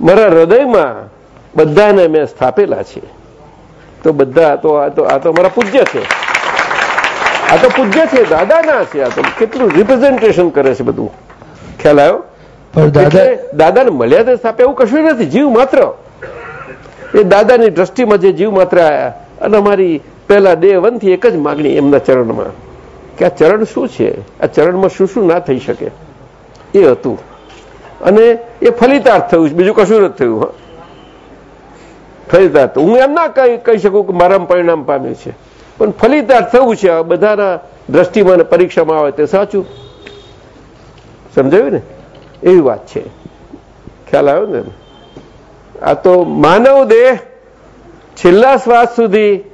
મારા હૃદયમાં બધાને મેં સ્થાપેલા છે. તો બધા આ તો આ તો આ તો મારા પૂજ્ય છે. આ તો પૂજ્ય છે દાદાના છે આ તો કેટલું રિપ્રેઝન્ટેશન કરે છે બધું. ખ્યાલ આવ્યો? એટલે દાદાને મળ્યા તે સ્થાપે એવું કશું નથી જીવ માત્ર. એ દાદાની દ્રષ્ટિમાં જે જીવ માત્ર આયા. અને અમારી પહેલા ડે વનથી એક જ માગણી એમના ચરણમાં. કે આ ચરણ શું છે? આ ચરણમાં શું શું ના થઈ શકે? એ હતું. અને એ ફલિતાર્થ થયું બીજું કશું નથી થયું હા. ફલિતાર્થ હું એમ ના કહી શકું કે મારામાં પરિણામ પામ્યું છે. પણ ફલિતાર્થ થયું છે બધાના દ્રષ્ટિમાં પરીક્ષામાં આવે તે સાચું. સમજાયું ને? એવી વાત છે. ખ્યાલ આવ્યો ને? આ તો માનવ દેહ છેલ્લા શ્વાસ સુધી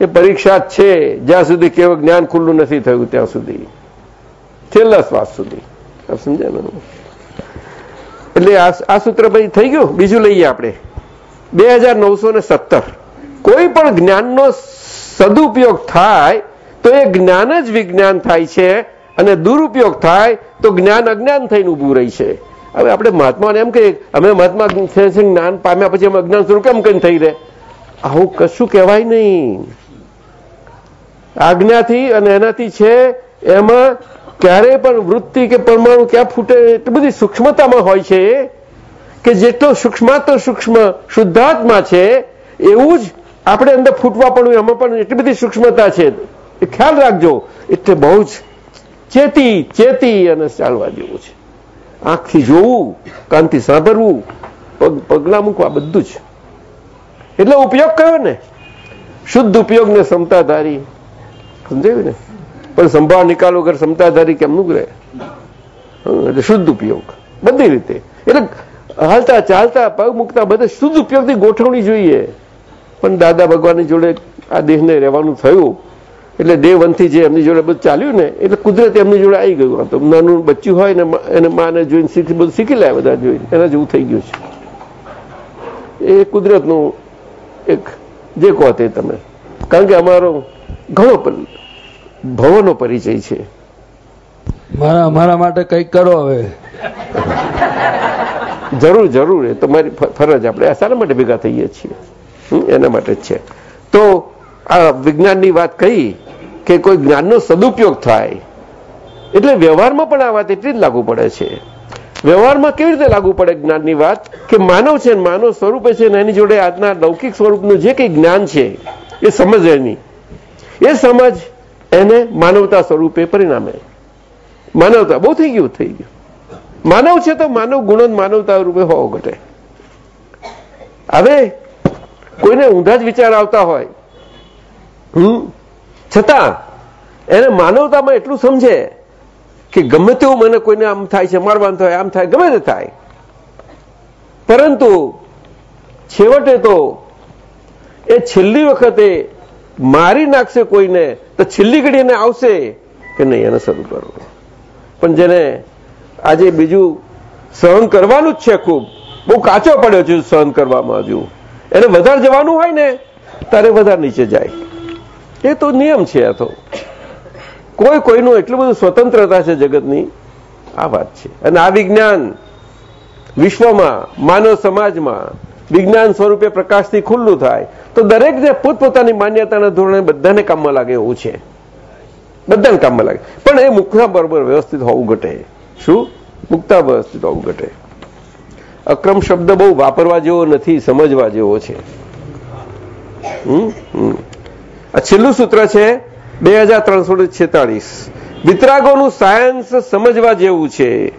એ પરીક્ષા છે. જ્યાં સુધી કેવું જ્ઞાન ખુલ્લું નથી થયું, ત્યાં સુધી. છેલ્લા શ્વાસ સુધી. સમજાય ને? એટલે આ સૂત્ર પછી થઈ ગયું? બીજું લઈએ આપણે. બે કોઈ પણ જ્ઞાનનો સદુપયોગ થાય તો એ જ્ઞાન જ વિજ્ઞાન થાય છે અને દુરુપયોગ થાય તો જ્ઞાન અજ્ઞાન થઈને ઊભું રહી છે. હવે આપણે મહાત્માને એમ કહીએ, અમે મહાત્મા જ્ઞાન પામ્યા પછી અમે અજ્ઞાન સ્વરૂપ કેમ કઈ થઈ રહે? આવું કશું કહેવાય નહીં. આજ્ઞાથી અને એનાથી છે, એમાં ક્યારેય પણ વૃત્તિ કે પરમાણુ ક્યાં ફૂટે, એટલી બધી સૂક્ષ્મતામાં હોય છે કે જેટલો સૂક્ષ્માતો સૂક્ષ્મ શુદ્ધાત્મા છે, એવું જ આપણે અંદર ફૂટવા પડવું એમાં પણ એટલી બધી સૂક્ષ્મતા છે. એ ખ્યાલ રાખજો, એટલે બહુ જ ચેતી ચેતી અને ચાલવા જેવું છે. આંખથી જોવું, કાનથી સાંભળવું, પગ, પગલા મૂકવા બધું જ. એટલે ઉપયોગ કયો ને? શુદ્ધ ઉપયોગ ને ક્ષમતાધારી સમજાયું ને? પણ સંભાળ નિકાલ વગર ક્ષમતાધારી કેમનું રહે? એટલે શુદ્ધ ઉપયોગ. બધી રીતે. એટલે હાલતા, ચાલતા, પગ મૂકતા, બધે શુદ્ધ ઉપયોગથી ગોઠવણી જોઈએ. પણ દાદા ભગવાનની જોડે આ દેહને રહેવાનું થયું, એટલે દેહ વનથી જે એમની જોડે બધું ચાલ્યું ને, એટલે કુદરત એમની જોડે આવી ગયું. તો નાનું બચ્ચું હોય ને, એને માને જોઈને શીખી, બધું શીખી લે બધા જોઈને. એના જેવું થઈ ગયું છે. એ કુદરતનું એક, જે કહો તે તમે. કારણ કે અમારો ઘણો ભવનો પરિચય છે. મારા મારા માટે કંઈક કરો હવે. જરૂર જરૂર. એ તમારી મારી ફરજ. આપણે શાના માટે ભેગા થઈએ છીએ. એના માટે જ છે. તો આ વિજ્ઞાનની વાત કહી કે કોઈ જ્ઞાનનો સદુપયોગ થાય. એટલે વ્યવહારમાં પણ આ વાત એટલી જ લાગુ પડે છે. વ્યવહારમાં કેવી રીતે લાગુ પડે જ્ઞાનની વાત? કે માનવ છે માનવ સ્વરૂપે છે ને, એની જોડે આજના લૌકિક સ્વરૂપનું જે કંઈ જ્ઞાન છે, એ સમજ એની. એ સમજ એને માનવતા સ્વરૂપે પરિણામે. માનવતા બહુ થઈ ગયું થઈ ગયું. માનવ છે તો માનવ ગુણો માનવતા રૂપે હોવો ઘટે. હવે કોઈને ઊંધા જ વિચાર આવતા હોય, હમ? છતાં એને માનવતામાં એટલું સમજે કે ગમે તેવું મને કોઈને આમ થાય છે, મારવાનું થાય, આમ થાય, ગમે તે થાય. પરંતુ છેવટે તો એ છેલ્લી વખતે મારી નાખશે કોઈને, તો છેલ્લી ઘડી એને આવશે કે નહીં, એને શરૂ કરવું. પણ જેને આજે બીજું સહન કરવાનું જ છે ખૂબ. બહુ કાચો પડ્યો છે સહન કરવામાં હજુ. એને વધારે જવાનું હોય ને તારે વધારે નીચે જાય. એ તો નિયમ છે આ તો. કોઈ કોઈનું એટલું બધું સ્વતંત્રતા છે જગતની, આ વાત છે. અને આ વિજ્ઞાન વિશ્વમાં, માનવ સમાજમાં વિજ્ઞાન સ્વરૂપે પ્રકાશથી ખુલ્લું થાય. તો દરેકને પોતપોતાની માન્યતાના ધોરણે બધાને કામમાં લાગે એવું છે. બધાને કામમાં લાગે. પણ એ મુખના બરોબર વ્યવસ્થિત હોવું ઘટે. શું? મુક્તાવસ્થિત અક્રમ શબ્દ બહુ વાપરવા જેવો નથી, સમજવા જેવો છે. આ છેલ્લું સૂત્ર છે બે હજાર ત્રણસો છેતાળીસ. વિતરાગોનું સાયન્સ સમજવા જેવું છે.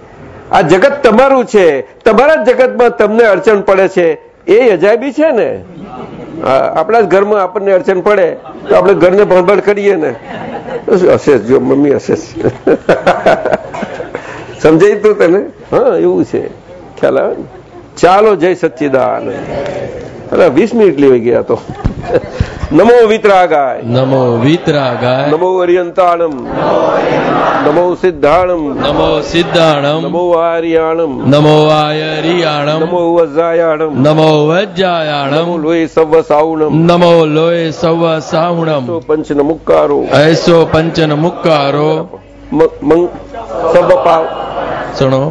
આ જગત તમારું છે. તમારા જગતમાં તમને અડચણ પડે છે. એ અજાયબી છે ને? આપણા જ ઘરમાં આપણને અડચણ પડે, તો આપણે ઘરને ભણભણ કરીએ ને. હશે, જો મમ્મી હશે. સમજાય તું તને? હા એવું છે. ખ્યાલ આવે ને? ચાલો જય સચ્ચિદાનંદ. અરે વીસ મિનિટ લેવાઈ ગયા તો. નમો વિતરાગાય. નમો વિતરાગાય. નમો અરિયંતાણમ. નમો સિદ્ધાણમ. નમો સિદ્ધાણમ. નમો આર્યાણમ. નમો આયરિયાણમ. નમો વજ્રાયાણમ નમો વજ્જાયાણમ નમો લોહી સવ સાવણમ નમો લોય સવ સાવણમ પંચન મુક્કારો એસો પંચન મુક્કારો સવ પાવ શૃણો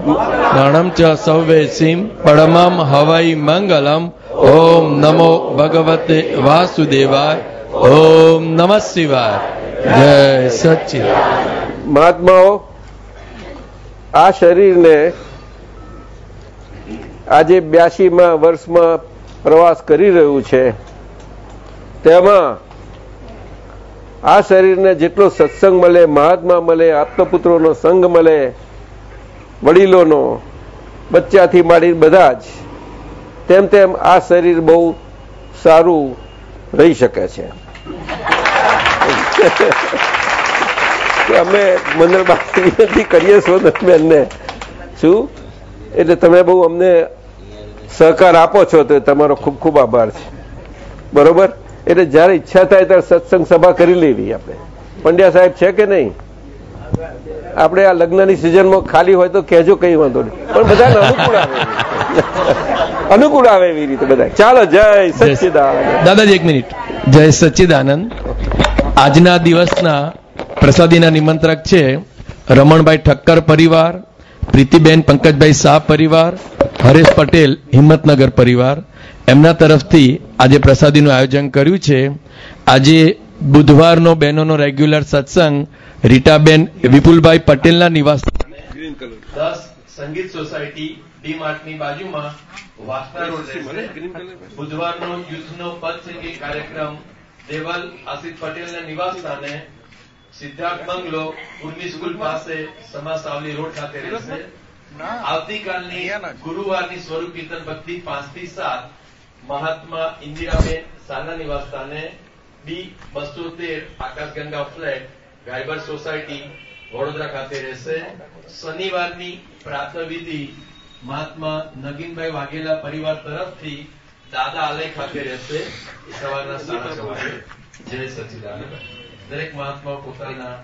ગણમ ચ સૌવેસીમ પરમમ હવૈ મંગલમ ઓમ નમો ભગવતે વાસુદેવાય ઓમ નમઃ શિવાય જય સચ્ચિદ મહાત્માઓ આ શરીરને આજે બ્યાસીમાં વર્ષમાં પ્રવાસ કરી રહ્યું છે. તેમાં આ શરીરને જેટલો સત્સંગ મળે, મહાત્મા મળે આપતપુત્રોનો સંગ મળે વડીલોનો, બચ્ચાથી માંડી બધા જ, તેમ તેમ આ શરીર બહુ સારું રહી શકે છે. અમે મંદિર વિનંતી કરીએ સોનલબેનને શું? એટલે તમે બહુ અમને સહકાર આપો છો તો તમારો ખૂબ ખૂબ આભાર છે. બરોબર? એટલે જ્યારે ઈચ્છા થાય ત્યારે સત્સંગ સભા કરી લેવી આપણે. પંડ્યા સાહેબ છે કે નહીં? આપણે આ લગ્નની સિઝનમાં ખાલી હોય તો કહેજો કઈ વાંધો નહીં. પણ બધાને અનુકૂળ આવે એવી. રીતે. બધા ચાલો, જય સચ્ચિદાનંદ. દાદાજી, એક મિનિટ. જય સચ્ચિદાનંદ. આજના દિવસના પ્રસાદીના નિમંત્રક છે રમણભાઈ ઠક્કર પરિવાર, પ્રીતિબેન પંકજભાઈ શાહ પરિવાર, હરેશ પટેલ હિંમતનગર પરિવાર. એમના તરફથી આજે પ્રસાદીનું આયોજન કર્યું છે. આજે બુધવારનો બહેનોનો રેગ્યુલર સત્સંગ રીટાબેન વિપુલભાઈ પટેલના નિવાસ સંગીત સોસાયટી ડી માર્ટની બાજુમાં વાસના રોડ બુધવારનો યુથનો પદ સંગીત કાર્યક્રમ દેવલ આસિફ પટેલના નિવાસ સ્થાને સિદ્ધાર્થ બંગલો ઉર્મી સ્કૂલ પાસે સમા સાવલી રોડ ખાતે રહેશે આવતીકાલની ગુરુવારની સ્વરૂપ કીર્તન ભક્તિ પાંચથી સાત મહાત્મા ઇન્દિરાબેન સાના નિવાસ સ્થાને બી બસો તેર આકાશગંગા ફ્લેટ ગાયબર સોસાયટી વડોદરા ખાતે રહેશે. શનિવારની પ્રાતવિધિ મહાત્મા નગીનભાઈ વાઘેલા પરિવાર તરફથી દાદા આલય ખાતે રહેશે. સવારના સાડા છ વાગે. જય સચિદાનંદ. દરેક મહાત્મા પોતાના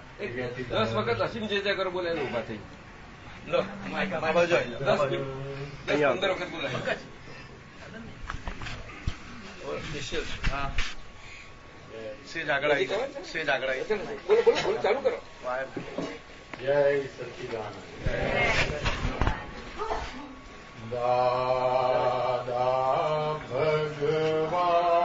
દસ વખત અસીમ જે જે કરો બોલે ઊભા થઈ. લો દસ પંદર વખત બોલાય સેજ આગળ આવી સેજ આગળ આવી બોલો બોલો બોલો ચાલુ કરો. જય સચિદાન દાદા ભગવાનના